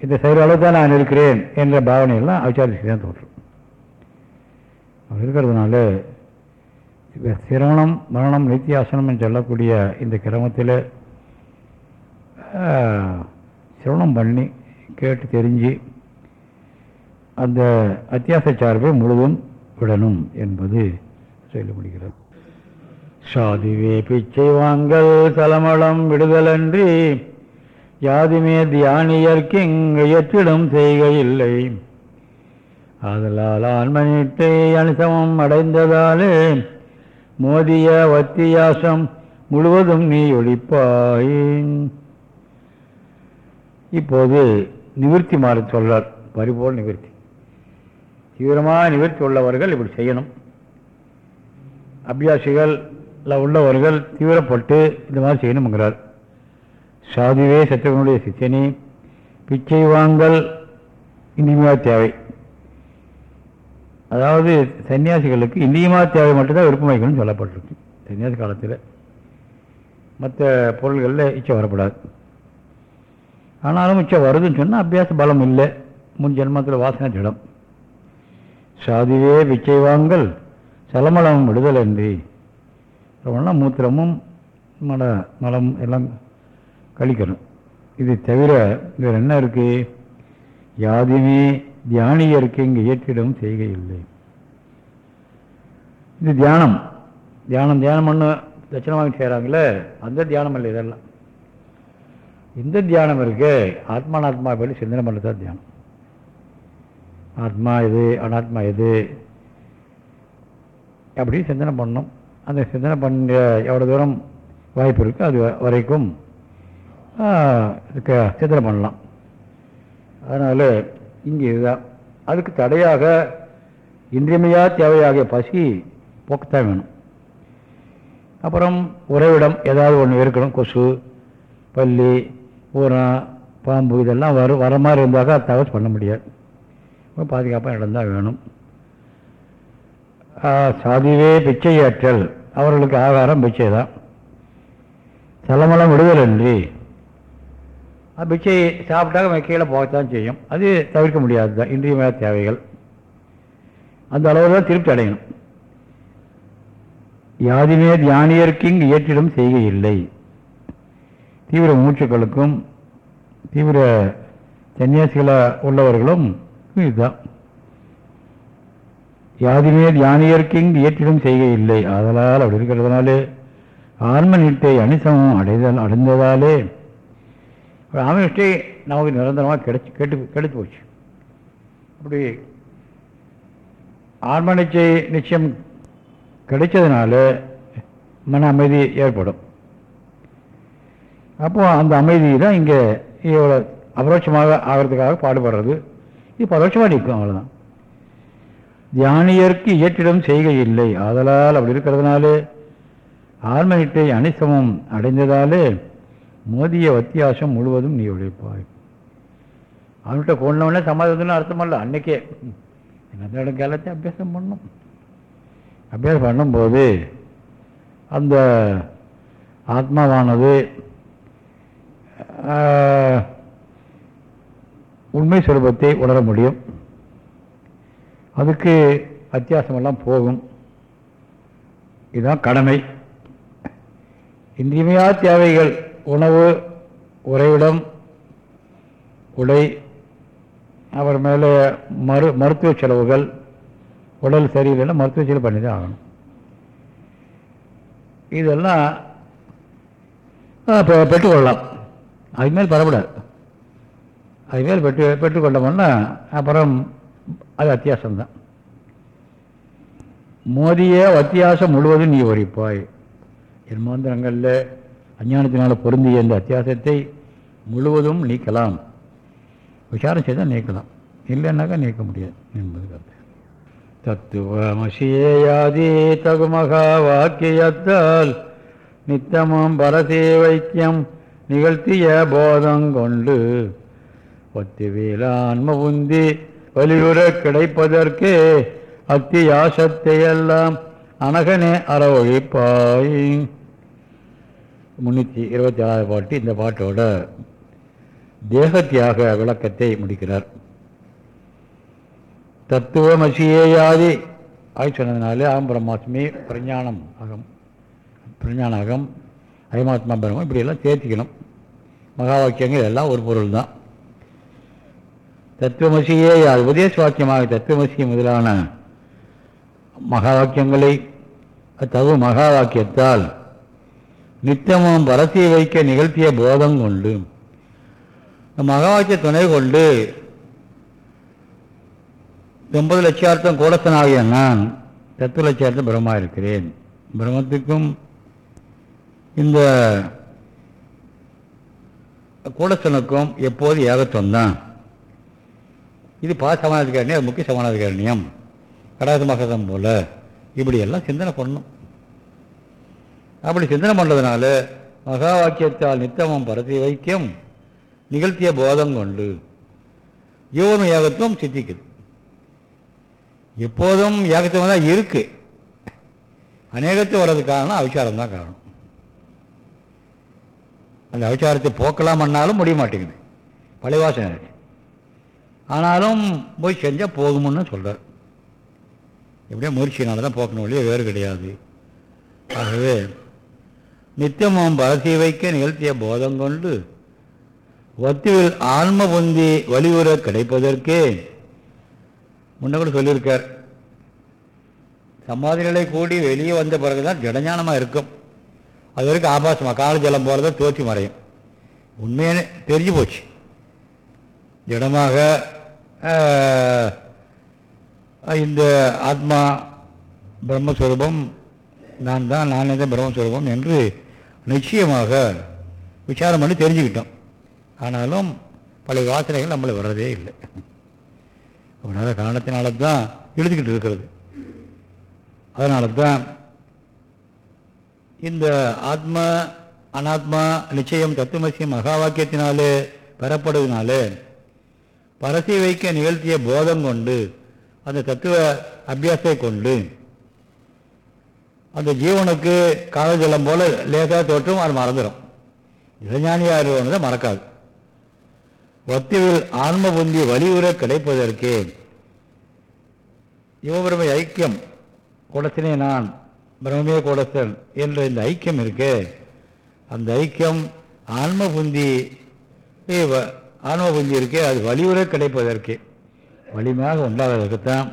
இந்த செயல் தான் நான் இருக்கிறேன் என்ற பாவனையெல்லாம் அவச்சார தான் தோற்றும். அப்படி இருக்கிறதுனால சிரவணம் மரணம் நித்தியாசனம் என்று சொல்லக்கூடிய இந்த கிரமத்தில் சிரவணம் பண்ணி கேட்டு தெரிஞ்சு அந்த அத்தியாச சார்பை முழுதும் விடணும் என்பது சொல்ல முடிகிறது. சாதிவே பிச்சை வாங்கல் தலமளம் விடுதலன்றி யாதுமே தியானியர்க்கிங்கு எற்றிடும் செய்கையில்லை. ஆதலால் ஆன்மனிட்டை அனுசமம் அடைந்ததாலே மோதிய வத்தியாசம் முழுவதும் நீ ஒழிப்பாய். இப்போது நிவர்த்தி மாற சொல்றார். பரிபோல் நிவர்த்தி. தீவிரமாக நிவர்த்தி உள்ளவர்கள் இப்படி செய்யணும். அபியாசிகள் உள்ளவர்கள் தீவிரப்பட்டு இந்த மாதிரி செய்யணுங்கிறார் சாதுவே சத்தியவனுடைய சிச்சனி பிச்சை வாங்கல் இனிமையா தேவை. அதாவது சன்னியாசிகளுக்கு இந்தியமா தேவை மட்டும்தான் விருப்பம் சொல்லப்பட்டிருக்கு. சன்னியாசி காலத்தில் மற்ற பொருள்களில் இச்சை வரப்படாது. ஆனாலும் இச்சை வருதுன்னு சொன்னால் அபியாச பலம் இல்லை. முன் ஜென்மத்தில் வாசனை திடம் சாதுவே பிச்சை வாங்கல் சலமலம் விடுதல் என்று மூத்திரமும் மல மலம் எல்லாம் கழிக்கணும். இது தவிர வேறு என்ன இருக்கு? யாதுமே தியானியருக்கு இங்கே ஏற்றிடவும் செய்கை இல்லை இது தியானம். தியானம் தியானம் பண்ண தட்சணமாக செய்கிறாங்களே அந்த தியானம் இல்லை இதெல்லாம். இந்த தியானம் இருக்கு ஆத்மானாத்மா பற்றி சிந்தனை பண்ணுறதா தியானம். ஆத்மா எது அனாத்மா எது அப்படி சிந்தனை பண்ணணும். அந்த சிந்தனை பண்ண எவ்வளோ தூரம் வாய்ப்பு இருக்குது அது வரைக்கும் இதுக்கு சிந்தனை பண்ணலாம். அதனால் இங்கே இதுதான். அதுக்கு தடையாக இன்றியமையா தேவையாகிய பசி போக்குத்தான் வேணும். அப்புறம் உறைவிடம் ஏதாவது ஒன்று இருக்கணும் கொசு பள்ளி ஊரம் பாம்பு இதெல்லாம் வரும் வர மாதிரி இருந்தாக்கா தகவல் பண்ண முடியாது. பாதுகாப்பாக இடம்தான் வேணும். சாதிவே பிச்சையாற்றல். அவர்களுக்கு ஆகாரம் பிச்சை தான் சலமலம் விடுதல் பிச்சை சாப்பிட்டாக்க கீழே போகத்தான் செய்யும் அது தவிர்க்க முடியாது தான் இன்றியமையாத தேவைகள் அந்த அளவு தான் திருப்தி அடையணும் யாதிமே தியானியருக்கு இங்கு ஏற்றிடம் செய்கை இல்லை தீவிர மூச்சுக்களுக்கும் தீவிர சன்னியாசிகளாக உள்ளவர்களும் இதுதான் யாதிமே தியானியருக்கு இங்கு ஏற்றிடம் செய்கை இல்லை ஆதலால் அப்படி இருக்கிறதுனாலே ஆன்ம நீட்டை அனிசமம் அடைதல் அடைந்ததாலே ஆமனிஷ்டை நமக்கு நிரந்தரமாக கிடைச்சி கெட்டு கெடுத்து போச்சு. அப்படி ஆன்ம நிச்சய நிச்சயம் கிடைச்சதுனால மன அமைதி ஏற்படும். அப்போ அந்த அமைதி தான் இங்கே இவ்வளோ அபரோட்சமாக ஆகிறதுக்காக பாடுபடுறது. இது பரோட்சமாக நிற்கும் அவ்வளோதான் தியானியருக்கு இயற்றிடம் செய்கை இல்லை. ஆதலால் அப்படி இருக்கிறதுனாலே ஆன்மனிட்டை அனிசமம் அடைந்ததாலே மோதிய வித்தியாசம் முழுவதும் நீ உழைப்பாய். அவன்கிட்ட கொண்டவனே சமாதானம்னு அர்த்தமல்ல அன்னைக்கே. என்ன காலத்தை அபியாசம் பண்ணும். அபியாசம் பண்ணும்போது அந்த ஆத்மாவானது உண்மை சுரூபத்தை உணர முடியும். அதுக்கு வித்தியாசமெல்லாம் போகும். இதுதான் கடமை. இன்றியமையா தேவைகள். உணவு உறைவிடம் உடை அப்புறமேல மேலே மரு மருத்துவ செலவுகள் உடல் சரியில்லைன்னா மருத்துவ செலவு பண்ணி தான் ஆகணும். இதெல்லாம் இப்போ பெற்றுக்கொள்ளலாம். அதுமேல் பரப்படாது அதுமேல் பெற்று பெற்றுக்கொண்டோம்னா அப்புறம் அது அத்தியாசம்தான். மோதிய அத்தியாசம் முழுவதும் நீ ஒழிப்பாய் ஜென்மாந்திரங்களில் அஞ்ஞானத்தினால் பொருந்திய இந்த அத்தியாசத்தை முழுவதும் நீக்கலாம். விசாரம் செய்தால் நீக்கலாம். இல்லைன்னாக்கா நீக்க முடியாது என்பது கருத்து. தத்துவமசியாதி தகுமகா வாக்கியத்தால் நித்தமும் பரசே வைக்கியம் நிகழ்த்திய போதங்கொண்டு ஒத்திவேலான்ம உந்தி வலியுற கிடைப்பதற்கே அத்தியாசத்தையெல்லாம் அனகனே அறவழிப்பாயின் முந்நூற்றி இருபத்தி ஆறாவது பாட்டு இந்த பாட்டோட தேகத்தியாக விளக்கத்தை முடிக்கிறார். தத்துவமசியேயாதி ஆய் சொன்னதுனாலே அகம் பிரம்மாத்மி பிரஞானம் அகம். பிரஞான அகம் அயமாத்மா பிரம்மம் இப்படியெல்லாம் சேர்த்திக்கணும். மகா வாக்கியங்கள் எல்லாம் ஒரு பொருள் தான் தத்துவமசியே யார் உபதேச வாக்கியமாக தத்துவமசி முதலான மகா வாக்கியங்களை தகு மகா வாக்கியத்தால் நித்தமும் பரசியை வைக்க நிகழ்த்திய போதம் கொண்டு மகாவாக்கிய துணை கொண்டு ஒன்பது லட்சார்த்தம் கோலசனாகிய நான் தத்துவ லட்சார்த்தம் பிரம்மா இருக்கிறேன் பிரம்மத்துக்கும் இந்த கூடசனுக்கும் எப்போது ஏகத்துவம் தான் இது பா சமானாதிகாரணியம் அது முக்கிய சமானாதிகாரணியம் கடாத போல் இப்படியெல்லாம் சிந்தனை பண்ணணும். அப்படி சிந்தனை பண்ணுறதுனால மகா வாக்கியத்தால் நித்தமும் பரத்தி வைக்கியம் நிகழ்த்திய போதம் கொண்டு ஜீவன ஏகத்துவம் சித்திக்குது. எப்போதும் ஏகத்துவம் தான் இருக்கு. அநேகத்து வர்றது காரணம் அவிச்சாரம் தான் காரணம். அந்த அவிச்சாரத்தை போக்கலாம்னாலும் முடிய மாட்டேங்குது. பழைய இருக்கு. ஆனாலும் போய் செஞ்சால் போகும்னு சொல்கிறார் எப்படியோ முயற்சியினால தான் போக்கணும் ஒழிய வேறு கிடையாது. ஆகவே நித்தியமும் பரசி வைக்க நிகழ்த்திய போதம் கொண்டு ஒத்துவில் ஆன்ம பொந்தி வலியுற கிடைப்பதற்கே முன்ன கூட சொல்லியிருக்கார். சமாதி நிலை கூடி வெளியே வந்த பிறகு தான் ஜடஞானமாக இருக்கும். அது வரைக்கும் ஆபாசமாக கால ஜலம் போல தோற்றி மறையும். உண்மையான தெரிஞ்சு போச்சு. ஜடமாக இந்த ஆத்மா பிரம்மஸ்வரூபம் நான் தான் நானே தான் பிரம்மஸ்வரூபம் என்று நிச்சயமாக விசாரம் பண்ணி தெரிஞ்சுக்கிட்டோம். ஆனாலும் பல வாசனைகள் நம்மளை வர்றதே இல்லை. அதனால் காரணத்தினால தான் எழுதிக்கிட்டு இருக்கிறது. அதனால தான் இந்த ஆத்ம அனாத்மா நிச்சயம் தத்துவமசியம் மகா வாக்கியத்தினாலே பெறப்படுவதனாலே பரசி வைக்க நிகழ்த்திய போதம் கொண்டு அந்த தத்துவ அபியாசத்தை கொண்டு அந்த ஜீவனுக்கு காலஜலம் போல லேசாக தோற்றும் அது மறந்துடும் இளைஞானியாக தான் மறக்காது. ஒத்திவில் ஆன்ம புந்தி வலியுற கிடைப்பதற்கு யுவபிரமை ஐக்கியம் குடத்தினே நான் பிரம்மே குடத்தன் என்ற இந்த ஐக்கியம் இருக்கு. அந்த ஐக்கியம் ஆன்ம புந்தி ஆன்ம புந்தி இருக்கே அது வலியுற கிடைப்பதற்கு. வலிமையாக உண்டாவதற்குத்தான்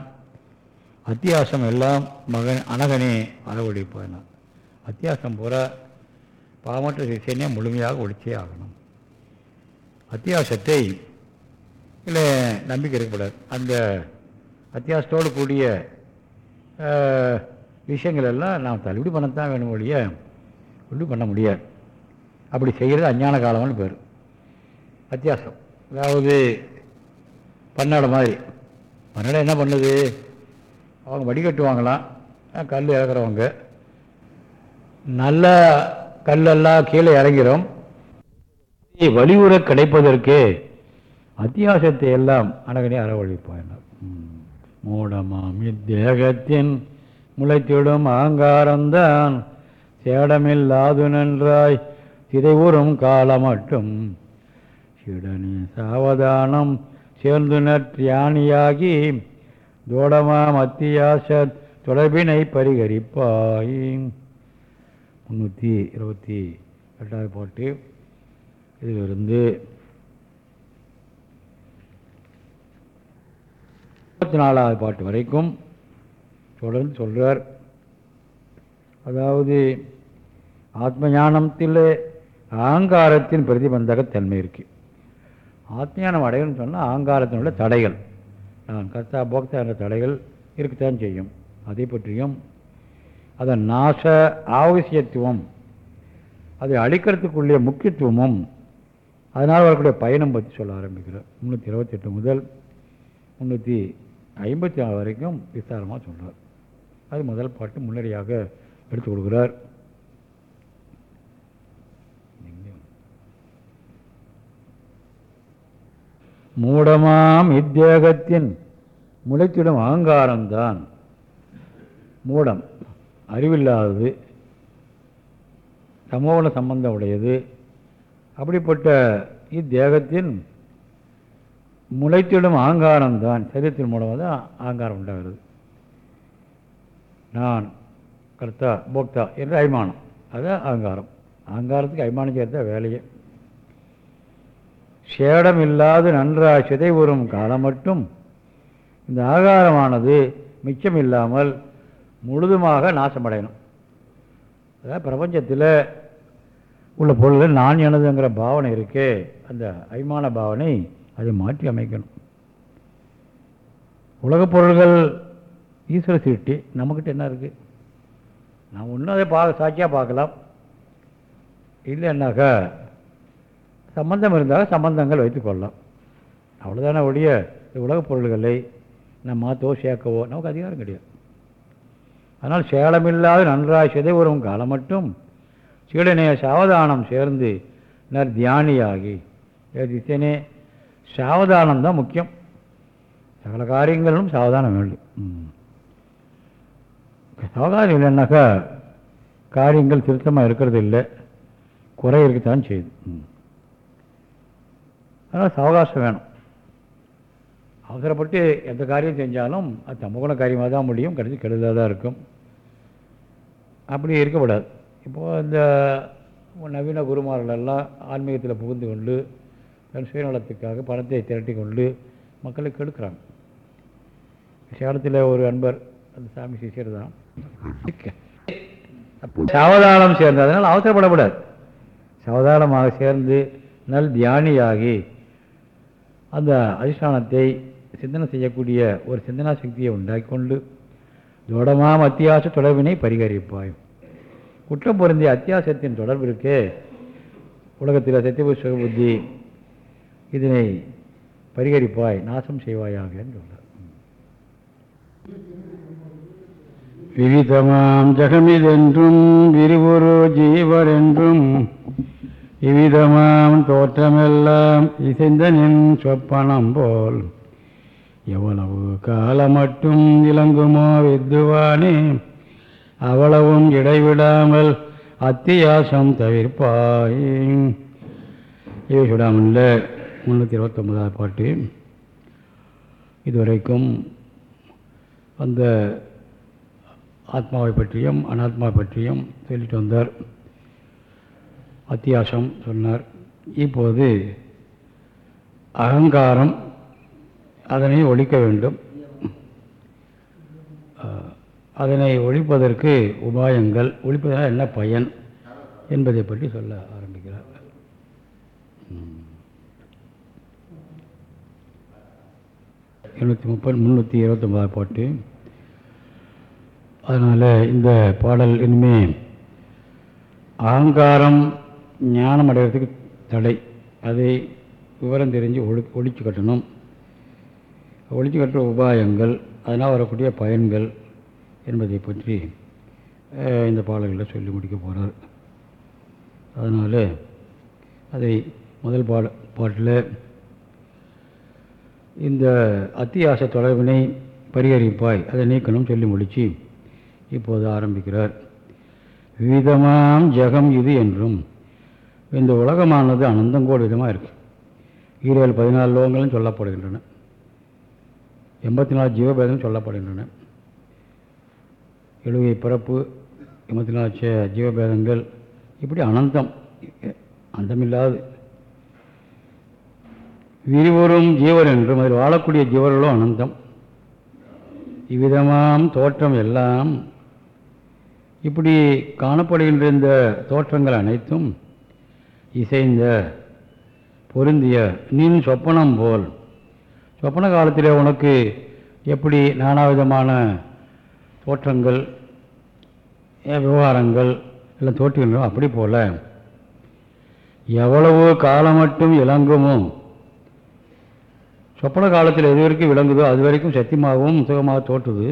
அத்தியாசம் எல்லாம் மகன் அனகனே அளவொழிப்பான் அத்தியாசம் பூரா பாமற்ற சிஷியனே முழுமையாக ஒழிச்சே ஆகணும். அத்தியாசத்தை இல்லை நம்பிக்கை இருக்கக்கூடாது. அந்த அத்தியாசத்தோடு கூடிய விஷயங்கள் எல்லாம் நாம் தள்ளுபடி பண்ணத்தான் வேணும் ஒழிய தள்ளுபடி பண்ண முடியாது. அப்படி செய்கிறது அஞ்ஞான காலம்னு பேர். அத்தியாசம். அதாவது பன்னாடு மாதிரி. பன்னாடை என்ன பண்ணுது? அவங்க வடிகட்டுவாங்களாம் கல் இறக்குறவங்க. நல்ல கல்லெல்லாம் கீழே இறங்கிறோம் வலியுற கிடைப்பதற்கு அத்தியாசத்தை எல்லாம் அழகனே அறவழிப்பான் மூடமாம் இத்தேகத்தின் முளைத்திடும் அகங்காரம்தான் சேடமில்லாது நன்றாய். சிதைவுறும் காலமட்டும் சிடனி சாவதானம் சேர்ந்து நற்யானியாகி தோடமாம் அத்தியாச தொடர்பினை பரிகரிப்பாய். முந்நூற்றி இருபத்தி எட்டாவது பாட்டு. இதிலிருந்து முப்பத்தி நாலாவது பாட்டு வரைக்கும் தொடர்ந்து சொல்கிறார் அதாவது ஆத்ம ஞானத்தில் ஆங்காரத்தின் பிரதிபந்தக தன்மை இருக்கு. ஆத்மஞானம் அடையணும்னு சொன்னால் ஆங்காரத்தினுடைய தடைகள். நான் கர்த்தா போக்தா என்ற தடைகள் இருக்கத்தான் செய்யும். அதை பற்றியும் அதன் நாச ஆவசியத்துவம் அதை அழிக்கிறதுக்குள்ளே முக்கியத்துவமும் அதனால் வரக்கூடிய பயணம் பற்றி சொல்ல ஆரம்பிக்கிறார் முந்நூற்றி இருபத்தெட்டு முதல் முந்நூற்றி ஐம்பத்தி நாலு வரைக்கும் விசாரமாக சொல்கிறார் அது முதல் பாட்டு முன்னடியாக எடுத்துக்கொள்கிறார் கொடுக்குறார் மூடமாம் இத்தேகத்தின் முளைத்திடும் அகங்காரம்தான். மூடம் அறிவில்லாதது சமூக சம்பந்தம் உடையது. அப்படிப்பட்ட இத்தேகத்தின் முளைத்திடும் அகங்காரம்தான் சரீரத்தின் மூலமாக தான் அகங்காரம் உண்டாகிறது. நான் கர்த்தா போக்தா என்று அபிமானம். அதுதான் அகங்காரம். அகங்காரத்துக்கு அபிமானம் சேர்த்த வேலையே. சேடம் இல்லாது நன்றாக சிதை வரும் காலம் மட்டும் இந்த ஆகாரமானது மிச்சம் இல்லாமல் முழுதுமாக நாசமடையணும். அதாவது பிரபஞ்சத்தில் உள்ள பொருள் நான் எனதுங்கிற பாவனை இருக்கே அந்த அய்மான பாவனை அதை மாற்றி அமைக்கணும். உலகப் பொருள்கள் ஈஸ்வர சீட்டி நம்மக்கிட்ட என்ன இருக்குது நாம் ஒன்றும் அதை பார்க்க சாட்சியாக பார்க்கலாம். இல்லைன்னாக்கா சம்பந்தம் இருந்தால் சம்பந்தங்கள் வைத்துக்கொள்ளலாம் அவ்வளோதான ஒழிய உலகப் பொருள்களை நம்ம மாற்றவோ சேர்க்கவோ நமக்கு அதிகாரம் கிடையாது. அதனால் சேலமில்லாத நன்றாய் சிதை வரும் காலம் மட்டும் சீடனே சாவதானம் சேர்ந்து நர் தியானியாகி திசனே சாவதானம் தான் முக்கியம். சகல காரியங்களும் சாவதானம் வேண்டும். சாவதானம் இல்லைன்னாக்கா காரியங்கள் திருத்தமாக இருக்கிறது இல்லை. குறை இருக்கத்தான் செய்யுது. அதனால் சாவகாசம் வேணும். அவசரப்பட்டு எந்த காரியம் செஞ்சாலும் அது தமகுண காரியமாக தான் முடியும். கடைசி கெடுதலாக தான் இருக்கும். அப்படி இருக்கக்கூடாது. இப்போது இந்த நவீன குருமார்களெல்லாம் ஆன்மீகத்தில் புகுந்து கொண்டு தன் சுயநலத்துக்காக பணத்தை திரட்டி கொண்டு மக்களை கெடுக்கிறாங்க சேலத்தில் ஒரு அன்பர் அந்த சாமி சிஷியர் தான். சாவதானம் சேர்ந்து அதனால் அவசரப்படக்கூடாது. சாவதானமாக சேர்ந்து நல் தியானியாகி அந்த அதிஷ்டானத்தை சிந்தனை செய்யக்கூடிய ஒரு சிந்தனா சக்தியை உண்டாக்கி கொண்டு தோடமாம் அத்தியாச தொடர்பினை பரிகரிப்பாய். குற்றம் பொருந்திய அத்தியாசத்தின் தொடர்பு இருக்கே உலகத்தில் சத்தியபுஷ புத்தி இதனை பரிகரிப்பாய் நாசம் செய்வாயாக என்று சொல்றார் விவிதமாம் ஜெகமிதென்றும் விரிவுரு ஜீவர் என்றும் இவ்விதமாம் தோற்றமெல்லாம் இசைந்த நின் சொப்பனம் போல். எவ்வளவு காலமட்டும் இலங்குமோ வித்துவானே அவ்வளவும் இடைவிடாமல் அத்தியாசம் தவிர்ப்பாய். இவை சுடாமல் முந்நூற்றி இருபத்தொம்பதாவது பாட்டு. இதுவரைக்கும் அந்த ஆத்மாவை பற்றியும் அனாத்மாவை பற்றியும் சொல்லிட்டு வந்தார். அத்தியாசம் சொன்னார். இப்போது அகங்காரம் அதனை ஒழிக்க வேண்டும். அதனை ஒழிப்பதற்கு உபாயங்கள் ஒழிப்பதனால் என்ன பயன் என்பதை பற்றி சொல்ல ஆரம்பிக்கிறார். இருநூற்றி முப்பது முந்நூற்றி இருபத்தொம்பதாவது பாட்டு. அதனால் இந்த பாடல் இனிமே அகங்காரம் ஞானம் அடைகிறதுக்கு தடை. அதை விவரம் தெரிஞ்சு ஒழி ஒழிச்சு கட்டணும். ஒழிச்சு கட்டுற உபாயங்கள் அதனால் வரக்கூடிய பயன்கள் என்பதை பற்றி இந்த பாடல்களில் சொல்லி முடிக்க போகிறார் அதனால் அதை முதல் பாட பாட்டில் இந்த அத்தியாச தொலைவினை பரிகரிப்பாய் அதை நீக்கணும் சொல்லி முடித்து இப்போது ஆரம்பிக்கிறார். விதமாம் ஜெகம் இது என்றும் இந்த உலகமானது அனந்தங்கோடு விதமாக இருக்குது ஈரேழு பதினாலு லோகங்களும் சொல்லப்படுகின்றன. எண்பத்தி நாலு ஜீவபேதம் சொல்லப்படுகின்றன. எழுகை பிறப்பு எண்பத்தி நாலு ஜீவபேதங்கள். இப்படி அனந்தம் அந்தமில்லாது. விரிவரும் ஜீவர் என்றும் அதில் வாழக்கூடிய ஜீவர்களும் அனந்தம். இவ்விதமாம் தோற்றம் எல்லாம். இப்படி காணப்படுகின்ற இந்த தோற்றங்கள் அனைத்தும் இசைந்த பொருந்திய நீ சொப்பனம் போல். சொப்பன காலத்தில் உனக்கு எப்படி நானாவிதமான தோற்றங்கள் விவகாரங்கள் எல்லாம் தோற்றுகின்றன அப்படி போல எவ்வளவு காலம் மட்டும் இளங்குமோ சொப்பன காலத்தில் எது வரைக்கும் விளங்குதோ அது வரைக்கும் சத்தியமாகவும் சுகமாக தோற்றுது.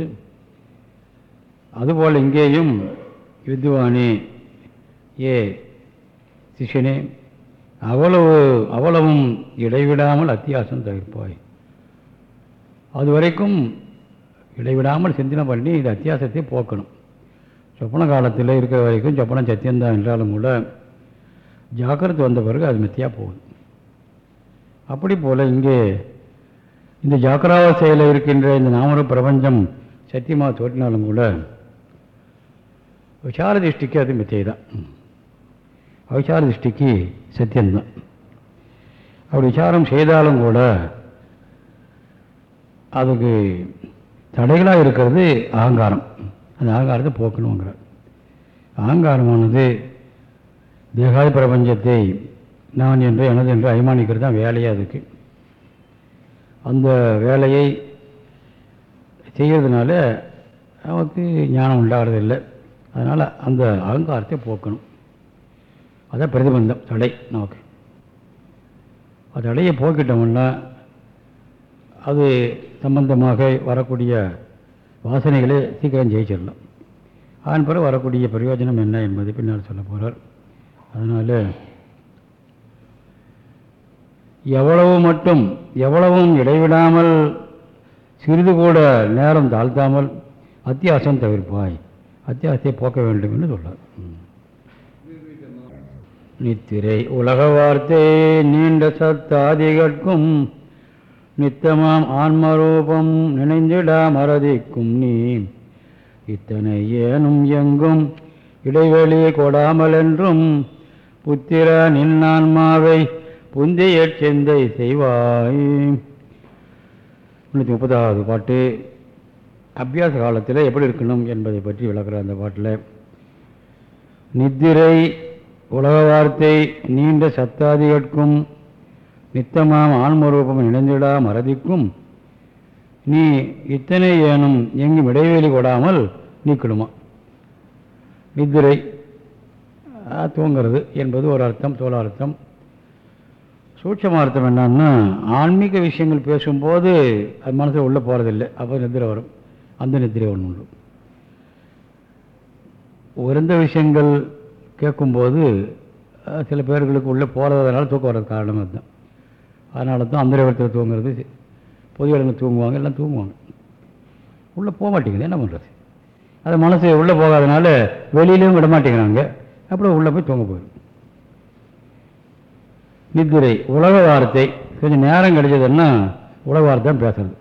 அதுபோல் இங்கேயும் வித்வானி ஏ சிஷ்யனே அவ்வளவு அவ்வளவும் இடைவிடாமல் அத்தியாசம் தவிர்ப்பாய். அது வரைக்கும் இடைவிடாமல் சிந்தனை பண்ணி இந்த அத்தியாசத்தை போக்கணும். சொப்பன காலத்தில் இருக்கிற வரைக்கும் சொப்பனம் சத்தியந்தான் என்றாலும் கூட ஜாக்கிரதை வந்த பிறகு அது மித்தியாக போகுது. அப்படி போல் இங்கே இந்த ஜாக்கிராவசையில் இருக்கின்ற இந்த நாமர பிரபஞ்சம் சத்தியமாக தோற்றினாலும் கூட விசார திருஷ்டிக்கு அது மித்தியை தான் அவிசார திருஷ்டிக்கு சத்தியம்தான் அப்படி விசாரம் செய்தாலும் கூட அதுக்கு தடைகளாக இருக்கிறது அகங்காரம். அந்த அகங்காரத்தை போக்கணுங்கிறார். அகங்காரமானது தேகாதி பிரபஞ்சத்தை நான் என்று எனது என்று அபிமானிக்கிறது தான் வேலையாக அதுக்கு. அந்த வேலையை செய்கிறதுனால நமக்கு ஞானம் உண்டாகிறதில்லை. அதனால் அந்த அகங்காரத்தை போக்கணும். அதான் பிரதிபந்தம் தடை நமக்கு. அந்த தடையை போக்கிட்டோம்னா அது சம்பந்தமாக வரக்கூடிய வாசனைகளை சீக்கிரம் ஜெயிச்சிடலாம். அதன் பிறகு வரக்கூடிய பிரயோஜனம் என்ன என்பதை பின்னால் சொல்ல போகிறார் அதனால் எவ்வளவு மட்டும் எவ்வளவும் இடைவிடாமல் சிறிது கூட நேரம் தாழ்த்தாமல் அத்தியாசம் தவிர்ப்பாய். அத்தியாசத்தை போக்க வேண்டும் என்று சொல்கிறார் நித்திரை உலக வார்த்தை நீண்ட சத்தாதிகட்கும் நித்தமாம் ஆன்மரூபம் நினைந்திடா மறதிக்கும் நீ. இத்தனை ஏனும் எங்கும் இடைவெளி கொடாமலென்றும் புத்திர நின்னான்மாவை புந்திய செந்தை செய்வாய். முன்னூற்றி முப்பதாவது பாட்டு. அபியாச காலத்தில் எப்படி இருக்கணும் என்பதை பற்றி விளக்குற அந்த பாட்டில். நித்திரை உலக வார்த்தை நீண்ட சத்தாதிகட்கும் நித்தமாம் ஆன்மரூபம் இணைந்திடா மறதிக்கும். நீ இத்தனை ஏனும் எங்கும் இடைவெளி கொடாமல் நீக்கிடுமா? நித்திரை தூங்கிறது என்பது ஒரு அர்த்தம் தோல அர்த்தம். சூட்சம அர்த்தம் என்னன்னா ஆன்மீக விஷயங்கள் பேசும்போது அது மனசில் உள்ளே போகிறதில்லை அப்போ நித்திரை வரும். அந்த நித்திரை ஒன்று உண்டு. உயர்ந்த விஷயங்கள் கேட்கும்போது சில பேர்களுக்கு உள்ளே போகிறதுனால தூக்கம் வர்றது காரணம் அதுதான். அதனால தான் அந்தரவரத்தில் தூங்குறது பொது இடங்கள் தூங்குவாங்க எல்லாம் தூங்குவாங்க. உள்ளே போக மாட்டேங்குது என்ன பண்ணுறது அது மனசு உள்ளே போகாதனால வெளியிலையும் விட மாட்டேங்கிறாங்க அப்புறம் உள்ளே போய் தூங்க போயிடும் நித்திரை உலக வார்த்தை கொஞ்சம் நேரம் கிடைச்சதுன்னா உலக வார்த்தை தான் பேசுறது.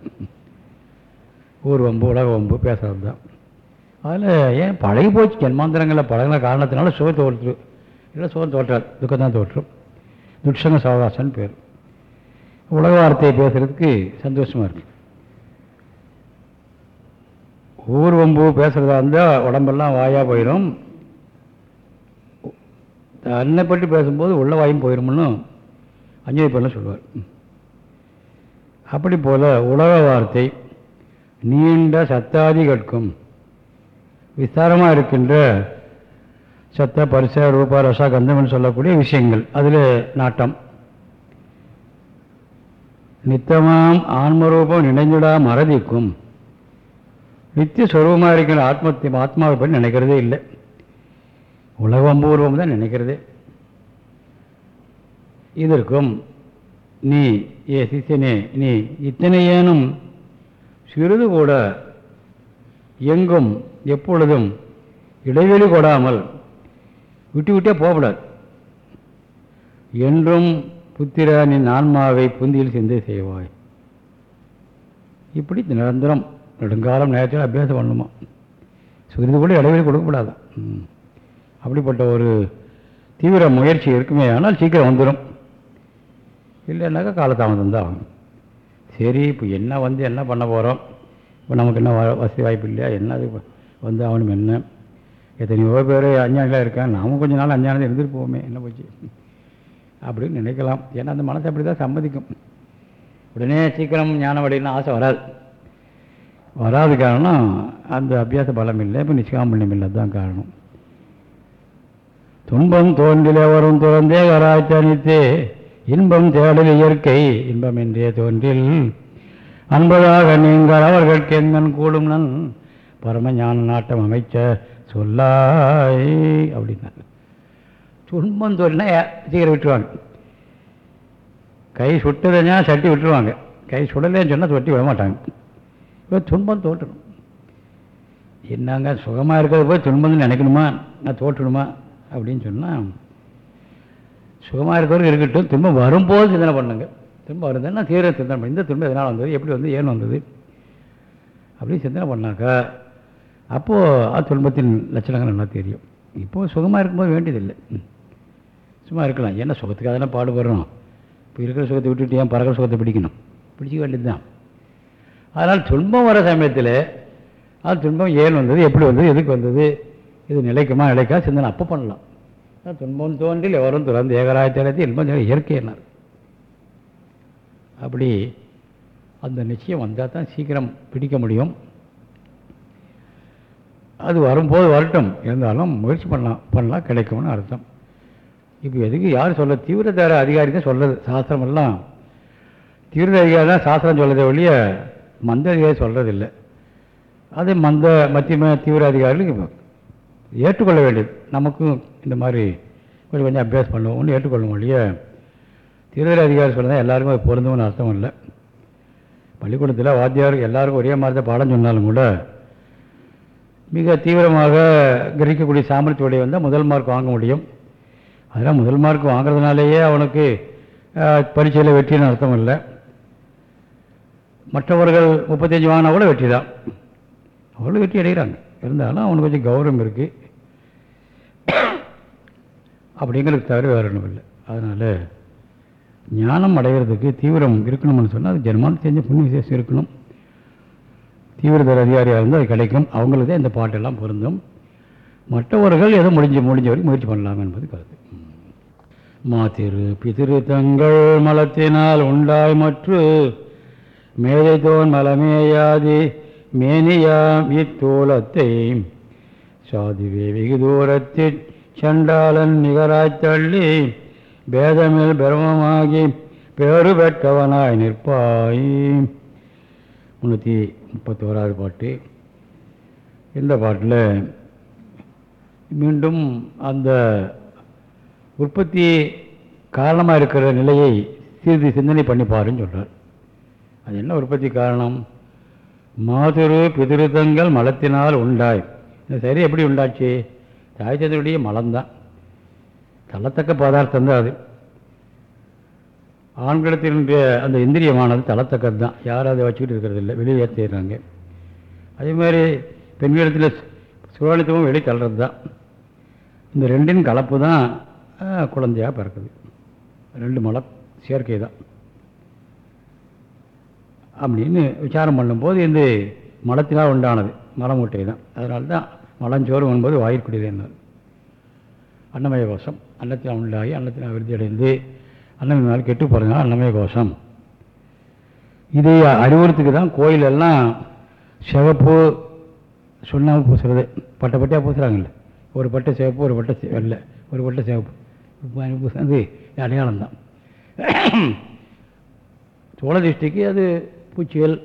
ஊர் வம்பு உலக வம்பு பேசுறது தான். அதில் ஏன் பழகி போச்சு? ஜென்மாந்திரங்களில் பழகின காரணத்தினால சுகம் தோற்று இல்லை சுகம் தோற்றாது. துக்கம் தான் தோற்றும். துட்சங்க சவகாசன் பேர். உலக வார்த்தையை பேசுகிறதுக்கு சந்தோஷமாக இருக்கு. ஊர் வம்பு பேசுகிறதா இருந்தால் உடம்பெல்லாம் வாயாக போயிடும் தன்னை பற்றி பேசும்போது உள்ள வாயும் போயிடும்னு அஞ்சலி பண்ண சொல்லுவார். அப்படி போல உலக வார்த்தை நீண்ட சத்தாதி கற்கும் விசாரமாக இருக்கின்ற சத்த பரிச ரூபா ரசா கந்தம்னு சொல்லக்கூடிய விஷயங்கள். அதில் நாட்டம். நித்தமாம் ஆன்மரூபம் நினைஞ்சிடா மறதிக்கும். நித்திய சுரூபமாக இருக்கிற ஆத்மத்தை ஆத்மாவை பற்றி நினைக்கிறதே இல்லை. உலகம்பூர்வம் தான் நினைக்கிறதே. இதற்கும் நீ ஏ சிஷியனே நீ இத்தனையேனும் சிறிது கூட எங்கும் எப்பொழுதும் இடைவெளி கொடாமல் விட்டு விட்டே போகக்கூடாது. என்றும் புத்திர நீ ஆன்மாவை புந்தியில் சிந்தை செய்வாய். இப்படி நிரந்தரம் நெடுங்காலம் நேரத்தில் அபியாசம் பண்ணணுமா சிறிது கூட இடைவெளி கொடுக்கக்கூடாது ம். அப்படிப்பட்ட ஒரு தீவிர முயற்சி இருக்குமே ஆனால் சீக்கிரம் வந்துடும் இல்லைன்னாக்கா காலதாமதம் தான் சரி இப்போ என்ன வந்து என்ன பண்ண போகிறோம் இப்போ நமக்கு என்ன வ- வசதி வாய்ப்பு இல்லையா? என்ன அது வந்து அவனும் என்ன? எத்தனையோ பேர் அஞ்ஞானிகளாக இருக்கான் நாமும் கொஞ்ச நாள் அஞ்ஞானத்தை இருந்துட்டு போவோமே. என்ன போச்சு? அப்படின்னு நினைக்கலாம். ஏன்னா அந்த மனசு அப்படி தான் சம்மதிக்கும். உடனே சீக்கிரம் ஞானம் அடையின்னு ஆசை வராது. வராது காரணம் அந்த அபியாச பலம் இல்லை. இப்போ நிஷ்காமண்யம் இல்லை. தான் காரணம். துன்பம் தோன்றிலே வரும் துறந்தே கராய்த்தனித்தே இன்பம் தேடல் இயற்கை. இன்பம் என்றே தோன்றில். அன்பதாக நீங்கள் அவர்களுக்கு எங்கன் கூடும் நன் பரமஞான நாட்டம் அமைச்ச சொல்லாய் அப்படின்னாங்க துன்பம் தோல்னா சீக்கிரம் விட்டுருவாங்க. கை சுட்டுதுன்னா சட்டி விட்டுருவாங்க. கை சுடலேன்னு சொன்னால் சொட்டி விட மாட்டாங்க. இப்போ துன்பம் தோற்றணும். என்னங்க சுகமாக இருக்கிறது போய் துன்பம்னு நினைக்கணுமா? நான் தோற்றணுமா? அப்படின்னு சொன்னால் சுகமாக இருக்கிறவங்க இருக்கட்டும் துன்பம் வரும்போது சிந்தனை பண்ணுங்கள் துன்பம் வருதுன்னா தீர சிந்தனை பண்ணி இந்த துன்பம் எதனால் வந்தது? எப்படி வந்து ஏன் வந்தது? அப்படி சிந்தனை பண்ணாக்கா அப்போது அது துன்பத்தின் லட்சணங்கள் நல்லா தெரியும். இப்போது சுகமாக இருக்கும்போது வேண்டியதில்லை. சும்மா இருக்கலாம். ஏன்னா சுகத்துக்காக தானே பாடுபடுறோம்? இப்போ இருக்கிற சுகத்தை விட்டுட்டு ஏன் பறக்கிற சுகத்தை பிடிக்கணும்? பிடிச்சிக்க வேண்டியது தான் அதனால் துன்பம் வர சமயத்தில் அது துன்பம் ஏன் வந்தது? எப்படி வந்தது? எதுக்கு வந்தது? இது நிலைக்குமா நிலைக்கா? சிந்தனை அப்போ பண்ணலாம். துன்பம் தோன்றில் எவரும் துறந்து ஏகராயத்தேரத்தில் இன்பம் இயற்கை என்னார் அப்படி அந்த நிச்சயம் வந்தால் தான் சீக்கிரம் பிடிக்க முடியும். அது வரும்போது வரட்டும் இருந்தாலும் முயற்சி பண்ணலாம் பண்ணலாம் கிடைக்கும்னு அர்த்தம். இப்போ எதுக்கு யார் சொல்ல தீவிரதார அதிகாரி தான் சொல்லுது சாஸ்திரமெல்லாம். தீவிர அதிகாரி தான் சாஸ்திரம் சொல்லதே ஒழிய மந்த அதிகாரி சொல்கிறதில்லை அது மந்த மத்தியம தீவிர அதிகாரிகளுக்கு ஏற்றுக்கொள்ள வேண்டியது. நமக்கும் இந்த மாதிரி கொஞ்சம் கொஞ்சம் அபியாசம் பண்ணுவோம்னு ஏற்றுக்கொள்ள ஒழிய திருவிழா அதிகாரி சொல்லுதான் எல்லாருக்கும் பொருந்தும்னு அர்த்தம் இல்லை. பள்ளிக்கூடத்தில் வாத்தியார் எல்லாருக்கும் ஒரே மாதிரி தான் பாடம் சொன்னாலும் கூட மிக தீவிரமாக கிரகிக்கக்கூடிய சாமர்த்தியோடைய வந்தால் முதல் மார்க் வாங்க முடியும். அதெல்லாம் முதல் மார்க் வாங்குறதுனாலேயே அவனுக்கு பரீட்சையில் வெற்றின்னு அர்த்தம் இல்லை. மற்றவர்கள் முப்பத்தஞ்சு வாங்கினா கூட வெற்றி தான். அவ்வளோ வெற்றி அடைகிறாங்க. இருந்தாலும் அவனுக்கு கொஞ்சம் கௌரவம் இருக்குது அப்படிங்கிறது தவிர வேறு ஒன்றும் இல்லை. அதனால் ஞானம் அடைகிறதுக்கு தீவிரம் இருக்கணும்னு சொன்னால் அது ஜென்மாவில் செஞ்ச புண்ணிய விசேஷம் இருக்கணும். தீவிரதர் அதிகாரியாக இருந்தால் அது கிடைக்கும். அவங்களுக்கு தான் இந்த பாட்டெல்லாம் பொருந்தும். மற்றவர்கள் எதோ முடிஞ்ச முடிஞ்ச வரைக்கும் முயற்சி பண்ணலாம் என்பது கருத்து. மாத்திரு பிதிரு தங்கள் மலத்தினால் உண்டாய் மற்று மேதை தோன் மலமேயாதி மேனியாம் இத்தூலத்தை சாதிவே வெகு தூரத்தில் சண்டாளன் நிகராய் தள்ளி பேதமில் பிரமமாகி பேறு பெற்றவனாய் நிற்பாய். முந்நூற்றி முப்பத்தோராவது பாட்டு. இந்த பாட்டில் மீண்டும் அந்த உற்பத்தி காரணமாக இருக்கிற நிலையை சிறிது சிந்தனை பண்ணி பாருன்னு சொல்கிறார் அது என்ன உற்பத்தி காரணம்? மாதுரு பிதிருத்தங்கள் மலத்தினால் உண்டாய். இந்த சரி எப்படி உண்டாச்சு? தாய் மலம்தான். தள்ளத்தக்க பதார்த்தம் தான் அது. ஆண்களிடத்தினுடைய அந்த இந்திரியமானது தளத்தக்கது தான் யாரும் அதை வச்சுக்கிட்டு இருக்கிறது இல்லை வெளியே ஏற்றிடுறாங்க அதே மாதிரி பெண்களிடத்தில் சுழலித்துவம் வெளியே தள்ளுறது தான் இந்த ரெண்டின் கலப்பு தான் குழந்தையாக பிறக்குது. ரெண்டு மலை சேர்க்கை தான் அப்படின்னு விசாரம் பண்ணும்போது இந்த மலத்தினால் உண்டானது. மலமூட்டை தான் அதனால தான் மலஞ்சோறு என்பது வாயிற்குடியது அன்னமய வசம் அன்னத்தில் உண்டாகி அன்னத்தில் அபிவிருத்தி அடைந்து அன்னத்தினால் கெட்டு போகிறதுனால அன்னமய கோஷம். இதை அறிவுறுத்துக்கு தான் கோயிலெல்லாம் சிவப்பு சுண்ணாம்பு பூசுறது. பட்டை பட்டையாக பூசுகிறாங்கல்ல ஒரு பட்டை சிவப்பு ஒரு பட்டை வெள்ளை. ஒரு பட்டை சிவப்பு. பூசுறது அடையாளம் தான். சோழ திருஷ்டிக்கு அது பூச்சிகள்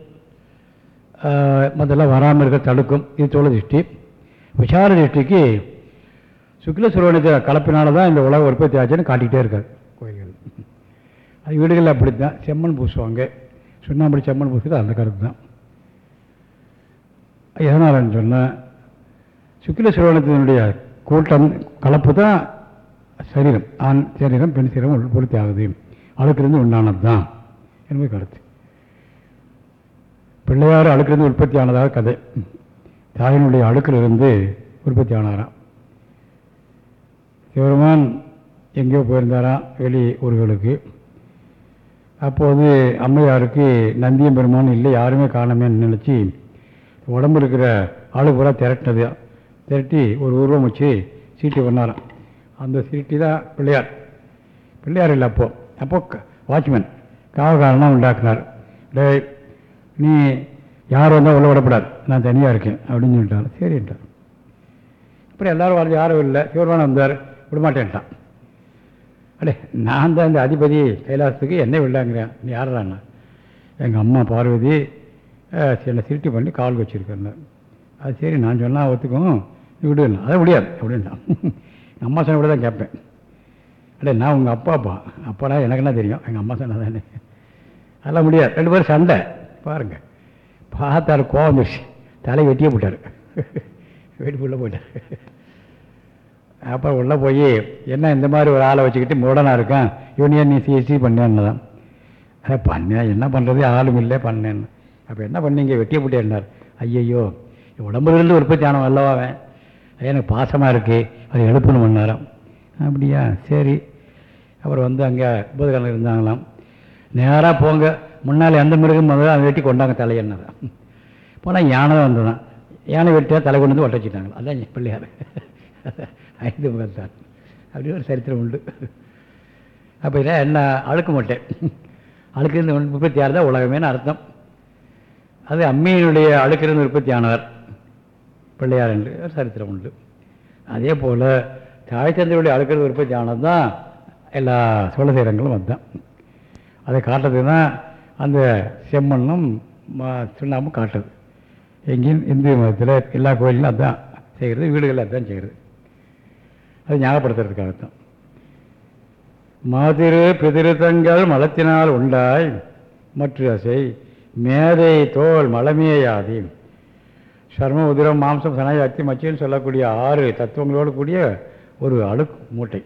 மற்றெல்லாம் வராமல் இருக்க தடுக்கும். இது சோழ திருஷ்டி. விசார திருஷ்டிக்கு சுக்கில சுரவணத்தை கலப்பினால தான் இந்த உலக உற்பத்தி ஆச்சுன்னு காட்டிக்கிட்டே இருக்காரு. கோயில்கள். அது வீடுகளில் அப்படி தான் செம்மண் பூசுவாங்க. சுண்ணாம்படி செம்மண் பூசுறது அந்த கருத்து தான் எதனாலன்னு சொன்னால் சுக்கில சுரவணத்தினுடைய கூட்டம் கலப்பு தான் சரீரம். ஆண் சரீரம் பெண் சரீரம் உற்பத்தி ஆகுது. அழுக்கிலிருந்து உண்டானது தான் என்பது கருத்து. பிள்ளையார் அழுக்கிலிருந்து உற்பத்தி ஆனதாக கதை. தாயினுடைய அழுக்கிலிருந்து உற்பத்தி ஆனாராம். சிவருமான் எங்கேயோ போயிருந்தாராம் வெளி ஊர்களுக்கு. அப்போது அம்மையாருக்கு நந்தியம் பெருமான் இல்லை யாருமே காணமேன்னு நினச்சி உடம்பு இருக்கிற ஆளு பூரா திரட்டினது. திரட்டி ஒரு உருவம் வச்சு சீட்டு பண்ணாராம். அந்த சீட்டு தான் பிள்ளையார். பிள்ளையார் இல்லை அப்போ. அப்போ வாட்ச்மேன். காவல்காரனாக உண்டாக்குனார். டேய் நீ யார் வந்தால் உள்ள விடப்படாது. நான் தனியாக இருக்கேன். அப்படின்னு சொல்லிட்டார். சரின்ட்டார் அப்புறம் எல்லோரும் வாழ்ந்து யாரும் இல்லை. சிவருமான வந்தார். விடமாட்டேன்ட்டான். அடே நான் தான் இந்த அதிபதி கைலாசத்துக்கு என்ன விடலாங்கிறேன். நீ யாராண்ணா எங்கள் அம்மா பார்வதி சில திருட்டி பண்ணி கால் வச்சுருக்கேன் அது சரி நான் சொன்னால் ஒத்துக்கும். நீ விடுவேன் அதை முடியாது அப்படின்ட்டான். எங்கள் அம்மா சொன்ன விட தான் கேட்பேன். அடே நான் உங்கள் அப்பா அப்பா அப்பாடா எனக்கு என்ன தெரியும்? எங்கள் அம்மா சொன்னால் தானே. அதெல்லாம் முடியாது. ரெண்டு பேரும் சண்டை. பாருங்கள் பார்த்தாரு கோவம் வந்துருச்சு. தலை வெட்டியே போட்டார். *laughs* வெட்டிப்புள்ள போயிட்டார். அப்புறம் உள்ளே போய் என்ன இந்த மாதிரி ஒரு ஆளை வச்சுக்கிட்டு மூடனாக இருக்கான்? இவனையே நீ சிஎஸ்சி பண்ணேன்னு தான். அதை பண்ணேன் என்ன பண்ணுறது ஆளும் இல்லை பண்ணேன்னு. அப்போ என்ன பண்ணீங்க? வெட்டிய போட்டேன்னார் ஐயையோ உடம்புலேருந்து உற்பத்தி ஆனவன் அல்லவா அவன்? எனக்கு பாசமாக இருக்குது அதை எழுப்பணும் பண்ணாராம் அப்படியா? சரி. அப்புறம் வந்து அங்கே பூதகாலம் இருந்தாங்களாம். நேராக போங்க. முன்னால் எந்த மிருகம் வந்ததோ அதை வெட்டி கொண்டாங்க தலையன்னாராம் போனால் யானை தான் வந்ததான் யானை வெட்டியாக தலை கொண்டு வந்து ஒட்ட வச்சுட்டாங்களா அதான் என் பிள்ளையார். ஐந்து முகத்தான் அப்படி ஒரு சரித்திரம் உண்டு. அப்போ இல்லை என்ன அழுக்க மாட்டேன் அழுக்கிருந்து உற்பத்தி தான் உலகமேனு அர்த்தம். அது அம்மியினுடைய அழுக்கிறது உற்பத்தி ஆனவர். பிள்ளையார் என்று ஒரு சரித்திரம் உண்டு. அதே போல் தாய் சந்தையுடைய அழுக்கிறது உற்பத்தி ஆனது தான் எல்லா சோழசீரங்களும் அதுதான். அதை காட்டுறது தான் அந்த செம்மண்ணும் சுண்ணாமும் காட்டுறது. காட்டுது எங்கேயும் இந்து மதத்தில் எல்லா கோயிலும் அதுதான் செய்கிறது வீடுகளில் அதுதான் செய்கிறது. அது ஞாபகப்படுத்துறதுக்காகத்தான். மாதிரு பிதிருத்தங்கள் மலத்தினால் உண்டாய் மற்ற அசை மேதை தோல் மலமேயாதி. சர்ம உதிரம் மாம்சம் சனாய் அத்தி மச்சின்னு சொல்லக்கூடிய ஆறு தத்துவங்களோடு கூடிய ஒரு அழுக்கு மூட்டை.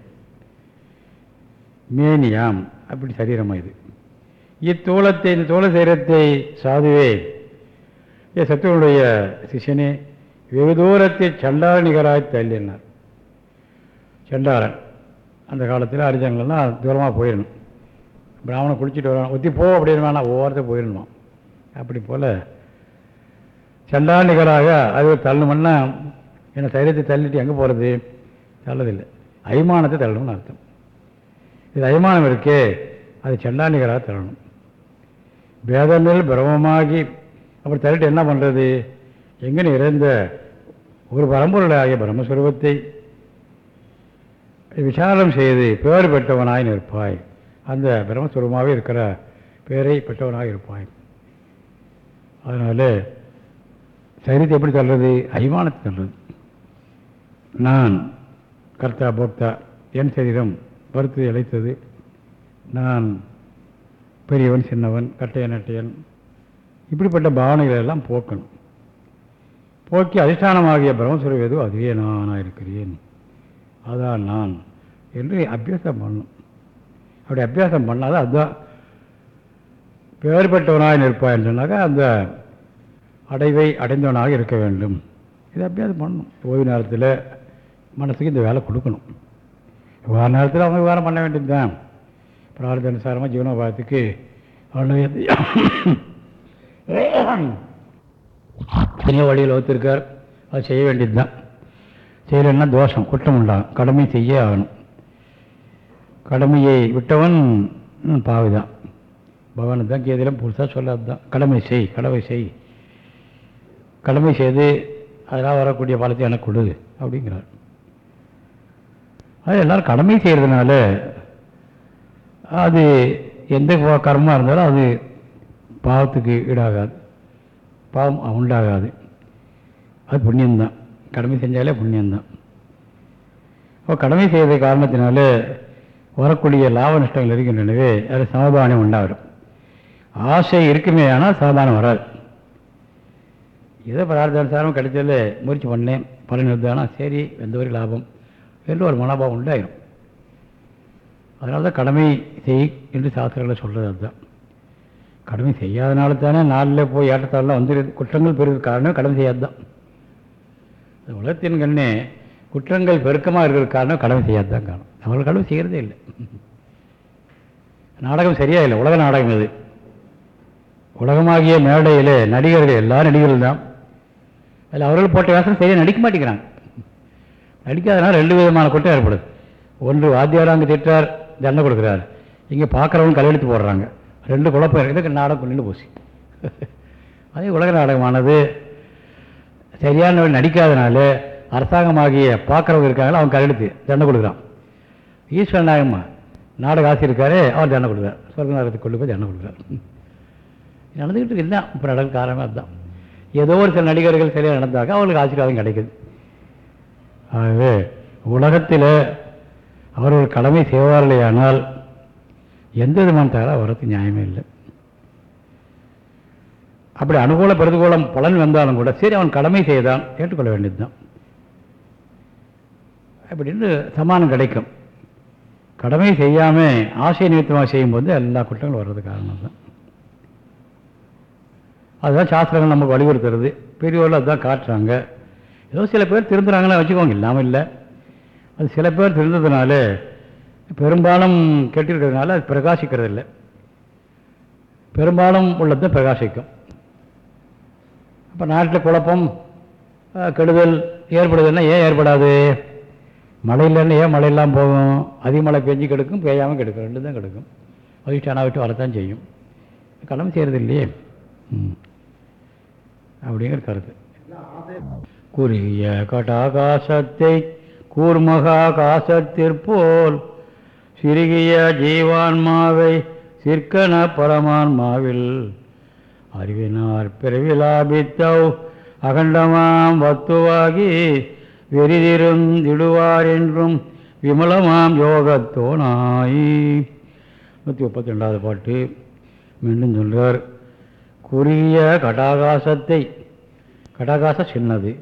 மேனியாம் அப்படி சரீரமாக இது. இத்தோளத்தை இந்த தோள சரீரத்தை சாதுவே. சத்துவனுடைய சிஷ்யனே வெகு தூரத்தில் சண்டார நிகராய் தள்ளினார். செண்டாரன். அந்த காலத்தில் அரிஜனங்கள்லாம் தூரமாக போயிடணும் பிராமணன் குளிச்சுட்டு வருவான் ஒத்தி போ அப்படின்னு வேணாம் ஒவ்வொருத்தர் போயிடணுமா அப்படி போல் செண்டா நிகராக அது தள்ளணும்னா என்னை தைரியத்தை தள்ளிட்டு எங்கே போகிறது தள்ளதில்லை. அய்மானத்தை தள்ளணும்னு அர்த்தம். இது அய்மானம் இருக்கே அது செண்டா நிகராக தள்ளணும். வேதமில் பிரமமாகி அப்படி தள்ளிட்டு என்ன பண்ணுறது எங்கே நிறைந்த ஒரு பரம்பொருளாகிய பிரம்மஸ்வரூபத்தை விசாரம் செய்து பேர் பெற்றவனாய் நிற்பாய். அந்த பிரம்மஸ்வரமாகவே இருக்கிற பேரை பெற்றவனாக இருப்பாய். அதனால் சரித்தை எப்படி சொல்கிறது அபிமானத்தை சொல்கிறது நான் கர்த்தா போக்தா என் சரீரம் பருத்து இழைத்தது. நான் பெரியவன் சின்னவன் கட்டையன் நட்டையன். இப்படிப்பட்ட பாவனைகளை எல்லாம் போக்கணும். போக்கி அதிஷ்டானமாகிய பிரம்மஸ்வரூபம் எதுவும் அதுவே நானாக இருக்கிறேன் அதான் நான் என்று அபியாசம் பண்ணணும் அப்படி அபியாசம் பண்ணாதான் அதுதான் பேர் பெற்றவனாக சொன்னாக்கா அந்த அடைவை அடைந்தவனாக இருக்க வேண்டும். இது அபியாசம் பண்ணணும் ஓய்வு நேரத்தில் மனசுக்கு இந்த வேலை கொடுக்கணும். வேறு நேரத்தில் அவங்க விவகாரம் பண்ண வேண்டியது தான் பிரார்த்த அனுசாரமாக ஜீவனோபாயத்துக்கு தனியாக வழியில் ஒத்துருக்கார். அது செய்ய வேண்டியது தான் செய்யலைன்னா தோஷம் குற்றம் உண்டாகும். கடமை செய்ய ஆகணும். கடமையை விட்டவன் பாவிதான். பகவானு தான் கீதையிலும் புதுசாக சொல்லாது தான் கடமை செய் கடமை செய். கடமை செய்து அதெல்லாம் வரக்கூடிய பலத்தை எனக்கு கொடு அப்படிங்கிறார். அது எல்லோரும் கடமை செய்கிறதுனால அது எந்த கர்மமாக இருந்தாலும் அது பாவத்துக்கு ஈடாகாது. பாவம் உண்டாகாது. அது புண்ணியம்தான். கடமை செஞ்சாலே புண்ணியம்தான். இப்போ கடமை செய்த காரணத்தினால வரக்கூடிய லாப நஷ்டங்கள் இருக்கின்றனவே அது சமாதானம் உண்டாகும். ஆசை இருக்குமே ஆனால் சமாதானம் வராது. ஏதோ பிரார்த்தானுசாரம் கிடைச்சதில் முயற்சி பண்ணேன் பலன் இருந்தானா சரி எந்த ஒரு லாபம் என்று ஒரு மனோபாவம் உண்டாயிரும். அதனால தான் கடமை செய் என்று சாஸ்திரங்களை சொல்கிறது அதுதான். கடமை செய்யாதனால தானே நாளில் போய் ஏற்றத்தாழெலாம் வந்துடுது குற்றங்கள் பெறுவதற்கு காரணம் கடமை செய்யாது தான் உலகத்தின் கண்ணே குற்றங்கள் பெருக்கமாக இருக்கிற காரணம் கடமை செய்யாது தான் காரணம். அவர்கள் கடமை செய்கிறதே இல்லை. நாடகம் சரியாக இல்லை. உலக நாடகம் இது. உலகமாகிய மேடையில் நடிகர்கள் எல்லா நடிகர்கள் தான். அதில் அவர்கள் போட்ட வேஷம் சரியாக நடிக்க மாட்டேங்கிறாங்க. நடிக்காதனால ரெண்டு விதமான குற்றம் ஏற்படுது. ஒன்று வாத்தியாராங்க திட்டார் தண்டை கொடுக்குறாரு. இங்கே பார்க்குறவங்க கலையெழுத்து போடுறாங்க. ரெண்டு குழப்பம் இருக்குது நாடகம் கொண்டு போச்சு. அதே உலக நாடகமானது சரியான நடிக்காதனால அரசாங்கமாகிய பார்க்குறவங்க இருக்காங்களோ அவங்க கரெடுத்து தண்டை கொடுக்குறான். ஈஸ்வரன் நாயகம்மா நாடக ஆசி இருக்காரு அவர் தண்டை கொடுக்குறார். சொர்க்க கொண்டு போய் தண்டை கொடுக்குறார் நடந்துக்கிட்டு இதுதான் இப்போ நடக்க காரணமே அதுதான். ஏதோ ஒரு சில நடிகர்கள் சரியாக நடந்தாக்க அவங்களுக்கு ஆசீர்வாதம் கிடைக்குது. ஆகவே உலகத்தில் அவர்கள் கடமை செய்வார்களேயானால் எந்த விதமான தகராக வரது நியாயமே இல்லை. அப்படி அனுகூல பிரதிகூலம் பலன் வந்தாலும் கூட சரி அவன் கடமை செய்தான் ஏற்றுக்கொள்ள வேண்டியது தான் அப்படின்னு சமானம் கிடைக்கும். கடமை செய்யாமல் ஆசை நிமித்தமாக செய்யும்போது எல்லா குற்றங்களும் வர்றது காரணம் தான் அதுதான் சாஸ்திரங்கள் நமக்கு வலியுறுத்துறது. பெரியவர்கள் அதுதான் காட்டுறாங்க. ஏதோ சில பேர் திருந்துறாங்களா வச்சுக்கோங்க இல்லாமல் இல்லை. அது சில பேர் திருந்ததுனால பெரும்பாலும் கெட்டிருக்கிறதுனால அது பிரகாசிக்கிறது இல்லை பெரும்பாலும் உள்ளது பிரகாசிக்கும். அப்போ நாட்டில் குழப்பம் கெடுதல் ஏற்படுதுன்னா ஏன் ஏற்படாது? மழை இல்லைன்னா ஏன் மழை இல்லாமல் போகும்? அதிக மழை பெஞ்சு கெடுக்கும் பெய்யாமல் கெடுக்கும் ரெண்டு தான் கெடுக்கும். அதிஷ்டானா விட்டு வரத்தான் செய்யும். கடமை செய்கிறது இல்லையே. ம். அப்படிங்கிற கருத்து. குறுகிய கட்டாகாசத்தை கூர்மகாகாசத்திற்போல் சிறுகிய ஜீவான்மாவை சிற்கன பரமான்மாவில் அறிவினார் பிறவிலாபித்தவ் அகண்டமாம் வத்துவாகி வெறிதிருந்திடுவார் என்றும் விமலமாம் யோகத்தோனாய் நூற்றி முப்பத்தி ரெண்டாவது பாட்டு. மீண்டும் சொல்கிறார் குறுகிய கடாகாசத்தை கடாகாசம் சின்னது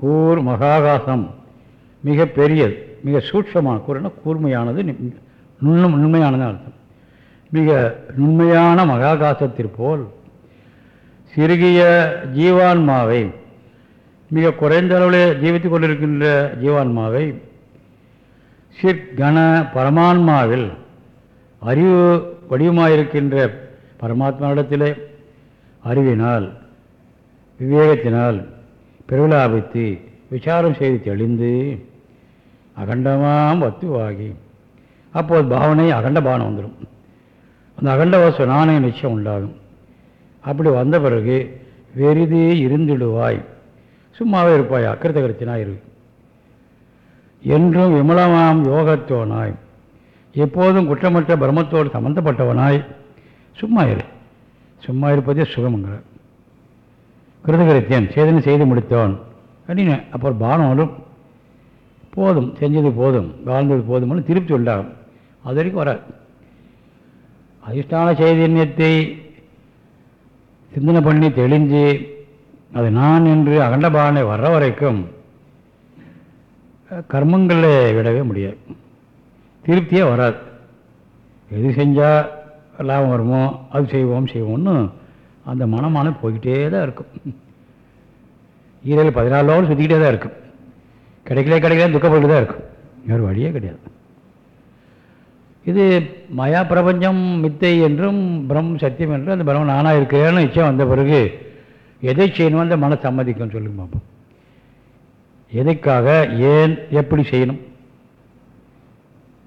கூர் மகாகாசம் மிக பெரியது மிக சூட்சமான கூறுனா கூர்மையானது நுண்ணும் நுண்மையானது அர்த்தம். மிக நுண்மையான மகாகாசத்திற்போல் சிறுகிய ஜீவான்மாவை மிக குறைந்த அளவில் ஜீவித்துக் கொண்டிருக்கின்ற ஜீவான்மாவை சிற்கண பரமான்மாவில் அறிவு வடிவமாயிருக்கின்ற பரமாத்மாவிடத்திலே அறிவினால் விவேகத்தினால் பெருவிழாபித்து விசாரம் செய்து தெளிந்து அகண்டமாம் வத்துவாகி. அப்போது பாவனை அகண்ட பாவனை வந்துடும் அந்த அகண்ட வசு நாணய நிச்சயம் உண்டாகும். அப்படி வந்த பிறகு வெறிதே இருந்திடுவாய். சும்மாவே இருப்பாய்? அக்கிரத கருத்தினாய் இரு. என்றும் விமலமாம் யோகத்தோனாய். எப்போதும் குற்றமற்ற பிரம்மத்தோடு சம்மந்தப்பட்டவனாய் சும்மா இரு. சும்மா இருப்பதே சுகம்ங்கிறார் கிருதகரித்தியன் சேதனை செய்து முடித்தவன் அப்படின்னு அப்புறம் பானம் போதும். செஞ்சது போதும். வாழ்ந்தது போதும்னு திருப்தி உண்டாகும். அது வரைக்கும் வராது. அதிஷ்டான சைதன்யத்தை சிந்தனை பண்ணி தெளிஞ்சு அது நான் என்று அகண்டபானை வர்ற வரைக்கும் கர்மங்களை விடவே முடியாது. திருப்தியே வராது. எது செஞ்சால் லாபம் வருமோ அது செய்வோம் செய்வோம்னு அந்த மனமான போய்கிட்டே தான் இருக்கும். ஈரல் பதினாலு லோகம் சுற்றிக்கிட்டே தான் இருக்கும். கிடைக்கல கிடைக்கல துக்கப்பட்டு தான் இருக்கும். வேறு வழியே கிடையாது. இது மயா பிரபஞ்சம் மித்தை என்றும் பிரம் சத்தியம் என்றும் அந்த பிரம்மன் நானாக இருக்கிறேன்னு நிச்சயம் வந்த பிறகு எதை செய்யணும் அந்த மன சம்மதிக்கும் சொல்லுங்க பார்ப்போம் எதுக்காக ஏன் எப்படி செய்யணும்?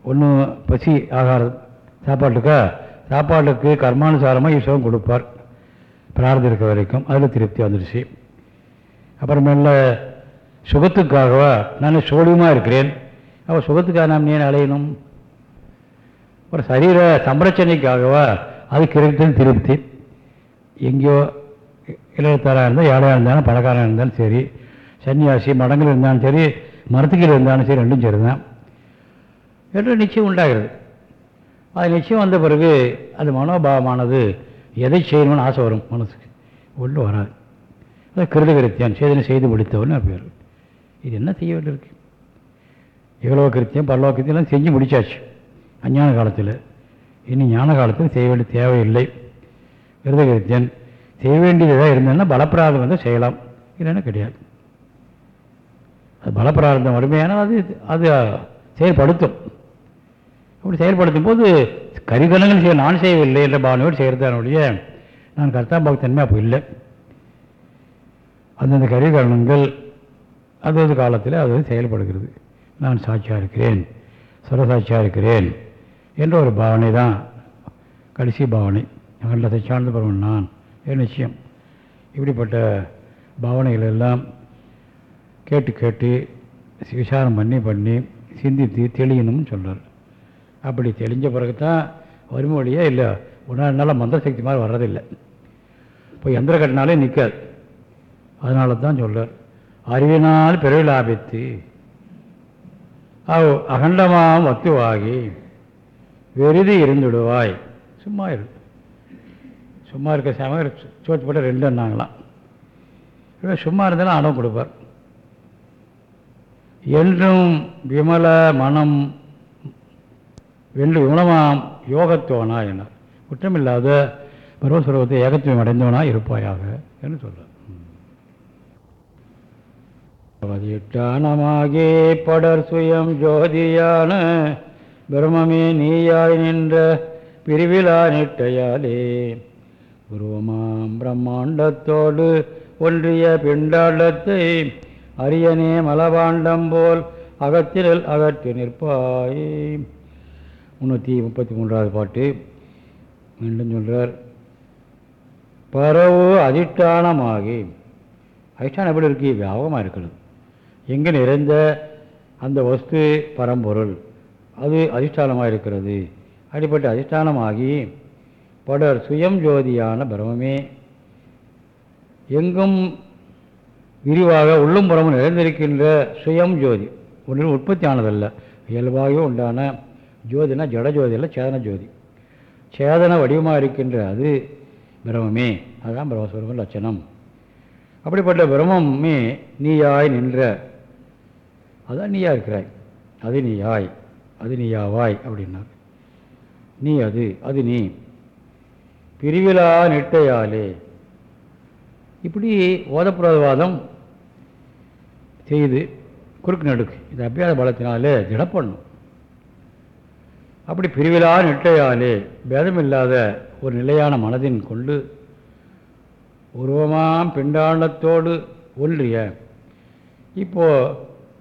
ஒன்று பசி ஆகாரம். சாப்பாட்டுக்கா? சாப்பாட்டுக்கு கர்மானுசாரமாக ஈஸ்வரன் கொடுப்பார். பிரார்த்தம் இருக்க வரைக்கும் அதில் திருப்தி வந்துடுச்சு அப்புறமேல சுகத்துக்காகவா? நான் சோழியமாக இருக்கிறேன். அப்போ சுகத்துக்காக நாம் ஏன் அலையணும்? ஒரு சரீர சம்ரட்சணைக்காகவா அது கிடைத்தது திருப்தி. எங்கேயோ இளையத்தாராக இருந்தால் ஏழையாக இருந்தாலும் பணக்காரனாக இருந்தாலும் சரி சன்னியாசி மடங்கள் இருந்தாலும் சரி மரத்துக்கீழ் இருந்தாலும் சரி ரெண்டும் சரி தான் என்று நிச்சயம் உண்டாகிறது. அது நிச்சயம் வந்த பிறகு அது மனோபாவமானது எதை செய்யணும்னு ஆசை வரும் மனசுக்கு. ஒன்றும் வராது. அது கிருதகிருத்தியான் சேதனை செய்து முடித்தவன்னு பேர் இது என்ன செய்ய வேண்டியிருக்கு? இவ்வளோ கிருத்தியம் பல்லோ கிருத்தியம் செஞ்சு முடிச்சாச்சு. அஞ்ஞான காலத்தில். இனி ஞான காலத்தில் செய்ய வேண்டிய தேவையில்லை. கிருதகிருத்தியன் செய்ய வேண்டியதாக இருந்ததுன்னா பலப்பிராதம் வந்து செய்யலாம். இல்லைன்னா கிடையாது. அது பலப்பிரார்த்தம் வறுமையான அது அது செயல்படுத்தும். அப்படி செயல்படுத்தும் போது கரிகலங்கள் செய்ய நான் செய்யவில்லை என்ற பாவனையோடு செய்கிறதானுடைய நான் கர்த்தாபாகத்தன்மை அப்போ இல்லை. அந்தந்த கரிகரணங்கள் அது காலத்தில் அது செயல்படுகிறது. நான் சாட்சியாக இருக்கிறேன் சுரசாட்சியாக இருக்கிறேன். என்ற ஒரு பாவனை தான் கடைசி பாவனை. அகண்டத்தை சார்ந்த பருவன் நான். என் நிச்சயம். இப்படிப்பட்ட பாவனைகள் எல்லாம் கேட்டு கேட்டு விசாரம் பண்ணி பண்ணி சிந்தித்து தெளியணும்னு சொல்கிறார் அப்படி தெளிஞ்ச பிறகு தான் வறுமொழியே இல்லை உணர்னால மந்திரசக்தி மாதிரி வர்றதில்லை. இப்போ எந்திர கட்டினாலே நிற்காது அதனால தான் சொல்கிறார் அறிவினால் பிறவி லாபித்து அவ் அகண்டமாம் வத்துவாகி வெறுதி இருந்துடுவாய். சும்மா இரு. சும்மா இருக்க சமயம் சோத்து போட்டு ரெண்டு என்னாங்களாம். சும்மா இருந்தாலும் அடம் கொடுப்பார். என்றும் விமல மனம் வென்று விமலமாம் யோகத்தோனா என்ன குற்றமில்லாத பருவஸ்வரூபத்தை ஏகத்துவம் அடைந்தவனா இருப்பாயாக என்று சொல்றார். பதிட்டானமாகே படர் சுயம் ஜோதியான பிரம்மமே நீயாய் நின்ற பிரிவிழா நிட்டையாலே உருவமாம் பிரம்மாண்டத்தோடு ஒன்றிய பிண்டாண்டத்தை அரியனே மலபாண்டம் போல் அகத்திரல் அகற்றி நிற்பாய். முந்நூற்றி முப்பத்தி மூன்றாவது பாட்டு. மீண்டும் சொல்கிறார் பரவு அதிஷ்டானமாகி. அதிஷ்டானம் எப்படி இருக்கு? வியாபகமாக இருக்கிறது. எங்கே நிறைந்த அந்த வஸ்து பரம்பொருள். அது அதிஷ்டானமாக இருக்கிறது அப்படிப்பட்ட அதிஷ்டானமாகி படர் சுயம் ஜோதியான பிரமமே எங்கும் விரிவாக உள்ளும் புறமும் நிறைந்திருக்கின்ற சுயம் ஜோதி. ஒன்றில் உற்பத்தி ஆனதல்ல இயல்பாகவே உண்டான ஜோதினா ஜட ஜோதி அல்ல சேதன ஜோதி. சேதன வடிவமாக இருக்கின்ற அது பிரமமே அதுதான் பிரம்மஸ்வரூபம் லட்சணம். அப்படிப்பட்ட பிரம்மமே நீயாய் நின்ற அதான் நீயா இருக்கிறாய் அது நீயாய். அது நீயாவாய் அப்படின்னார். நீ அது அது நீ. பிரிவிலா நெட்டையாலே. இப்படி ஓதப்பிரவாதம் செய்து குறுக்கு நடுக்கு. இந்த அபியாத பலத்தினாலே திடப்படணும். அப்படி பிரிவிலா நெட்டையாலே பேதமில்லாத ஒரு நிலையான மனதின் கொண்டு உருவமாம் பிண்டாண்டத்தோடு ஒன்றிய. இப்போது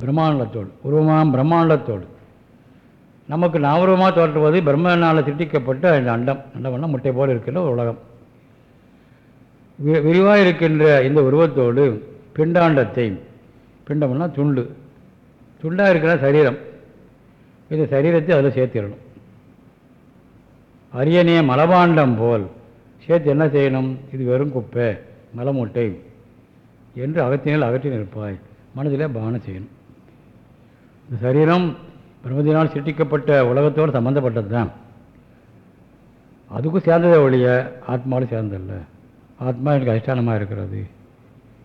பிரம்மாண்டத்தோடு உருவமாம் பிரம்மாண்டத்தோடு. நமக்கு நாவரமாக தோற்றுவது பிரம்மனால் திட்டிக்கப்பட்ட இந்த அண்டம். அண்டம்னா முட்டை போல் இருக்கின்ற ஒரு உலகம். விரிவாக இருக்கின்ற இந்த உருவத்தோடு பிண்டாண்டத்தை பிண்டம்னா துண்டு. துண்டாக இருக்கிற சரீரம். இந்த சரீரத்தை அதில் சேர்த்திடணும். அரியணைய மலபாண்டம் போல் சேர்த்து என்ன செய்யணும்? இது வெறும் குப்பை மலமூட்டை என்று அகத்தினால் அகற்றி நிற்பாய். மனதில் பானம் செய்யணும். இந்த சரீரம் பிரம்மதினால் சிருஷ்டிக்கப்பட்ட உலகத்தோடு சம்மந்தப்பட்டது தான் அதுக்கும் சேர்ந்ததே ஒழிய ஆத்மாவோடு சேர்ந்ததில்ல ஆத்மா எனக்கு அதிஷ்டானமாக இருக்கிறது.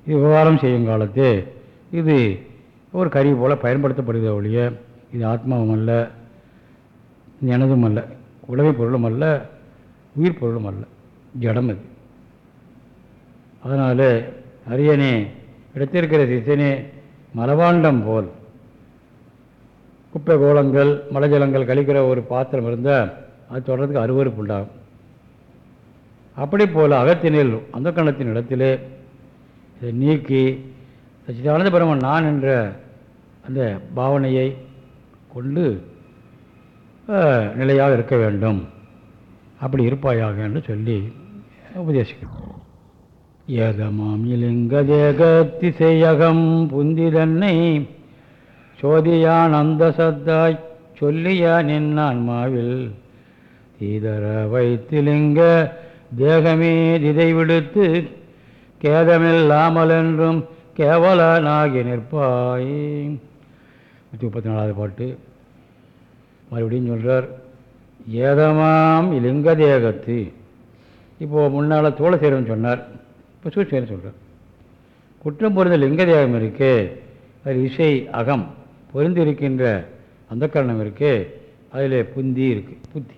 இது விவகாரம் செய்யும் காலத்து இது ஒரு கருவி போல் பயன்படுத்தப்படுகிறத ஒழிய இது ஆத்மாவும் அல்ல எனதும் அல்ல உலகை பொருளும் அல்ல உயிர் பொருளும் அல்ல. ஜடம் அது. அதனால் அரியணே இடத்திருக்கிற சிசனே மலவாண்டம் போல் குப்பை கோலங்கள் மலைஜலங்கள் கழிக்கிற ஒரு பாத்திரம் இருந்தால் அது தொடர்றதுக்கு அருவறுப்பு உண்டாகும். அப்படி போல் அகத்தினில் அந்த கணத்தின் இடத்திலே இதை நீக்கி சச்சிதானந்த பிரம்மன் நான் என்ற அந்த பாவனையை கொண்டு நிலையாக இருக்க வேண்டும். அப்படி இருப்பாயாக என்று சொல்லி உபதேசிக்கிறோம். ஏதமாம் இலிங்க தேக திசையகம் புந்திதன்னை சோதியான் அந்த சத்தாய் நின்றான் மாவில் தீதர வைத்திலிங்க தேகமே திதை விடுத்து கேதமில்லாமல் என்றும் கேவலனாகி நிற்பாய். நூற்றி முப்பத்தி நாலாவது பாட்டு. மறுபடியும் சொல்கிறார் ஏதமாம் லிங்க தேகத்து. இப்போது முன்னால் தோளசேரன் சொன்னார் இப்போ சூழ்ச்சி சொல்கிறார் குற்றம் பொருந்த லிங்க தேகம் இருக்கே அது இசை அகம். பொருந்திருக்கின்ற அந்த கரணம் இருக்கே. அதில் புந்தி இருக்குது புத்தி.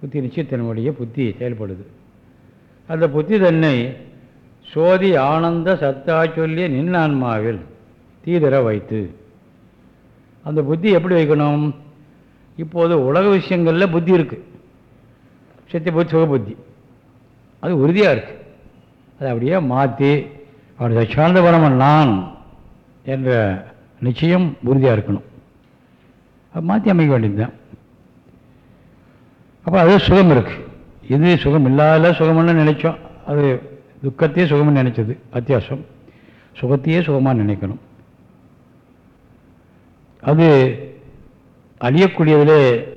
புத்தி நிச்சயத்தினுடைய புத்தி செயல்படுது. அந்த புத்தி தன்னை சோதி ஆனந்த சத்தா சொல்லிய நின்னான்மாவில் தீதர வைத்து. அந்த புத்தி எப்படி வைக்கணும்? இப்போது உலக விஷயங்களில் புத்தி இருக்குது சத்திய புத்தி சுக புத்தி. அது உறுதியாக இருக்குது அதை அப்படியே மாற்றி அவருடைய சார்ந்த பரமன் நான் என்ற நிச்சயம் உறுதியாக இருக்கணும். அது மாற்றி அமைக்க வேண்டியதுதான். அப்போ அது சுகம் இருக்குது இது சுகம் இல்லாத சுகம்னு நினைச்சோம். அது துக்கத்தையே சுகம்னு நினைச்சது. அத்தியாசம். சுகத்தையே சுகமாக நினைக்கணும். அது அழியக்கூடியதிலே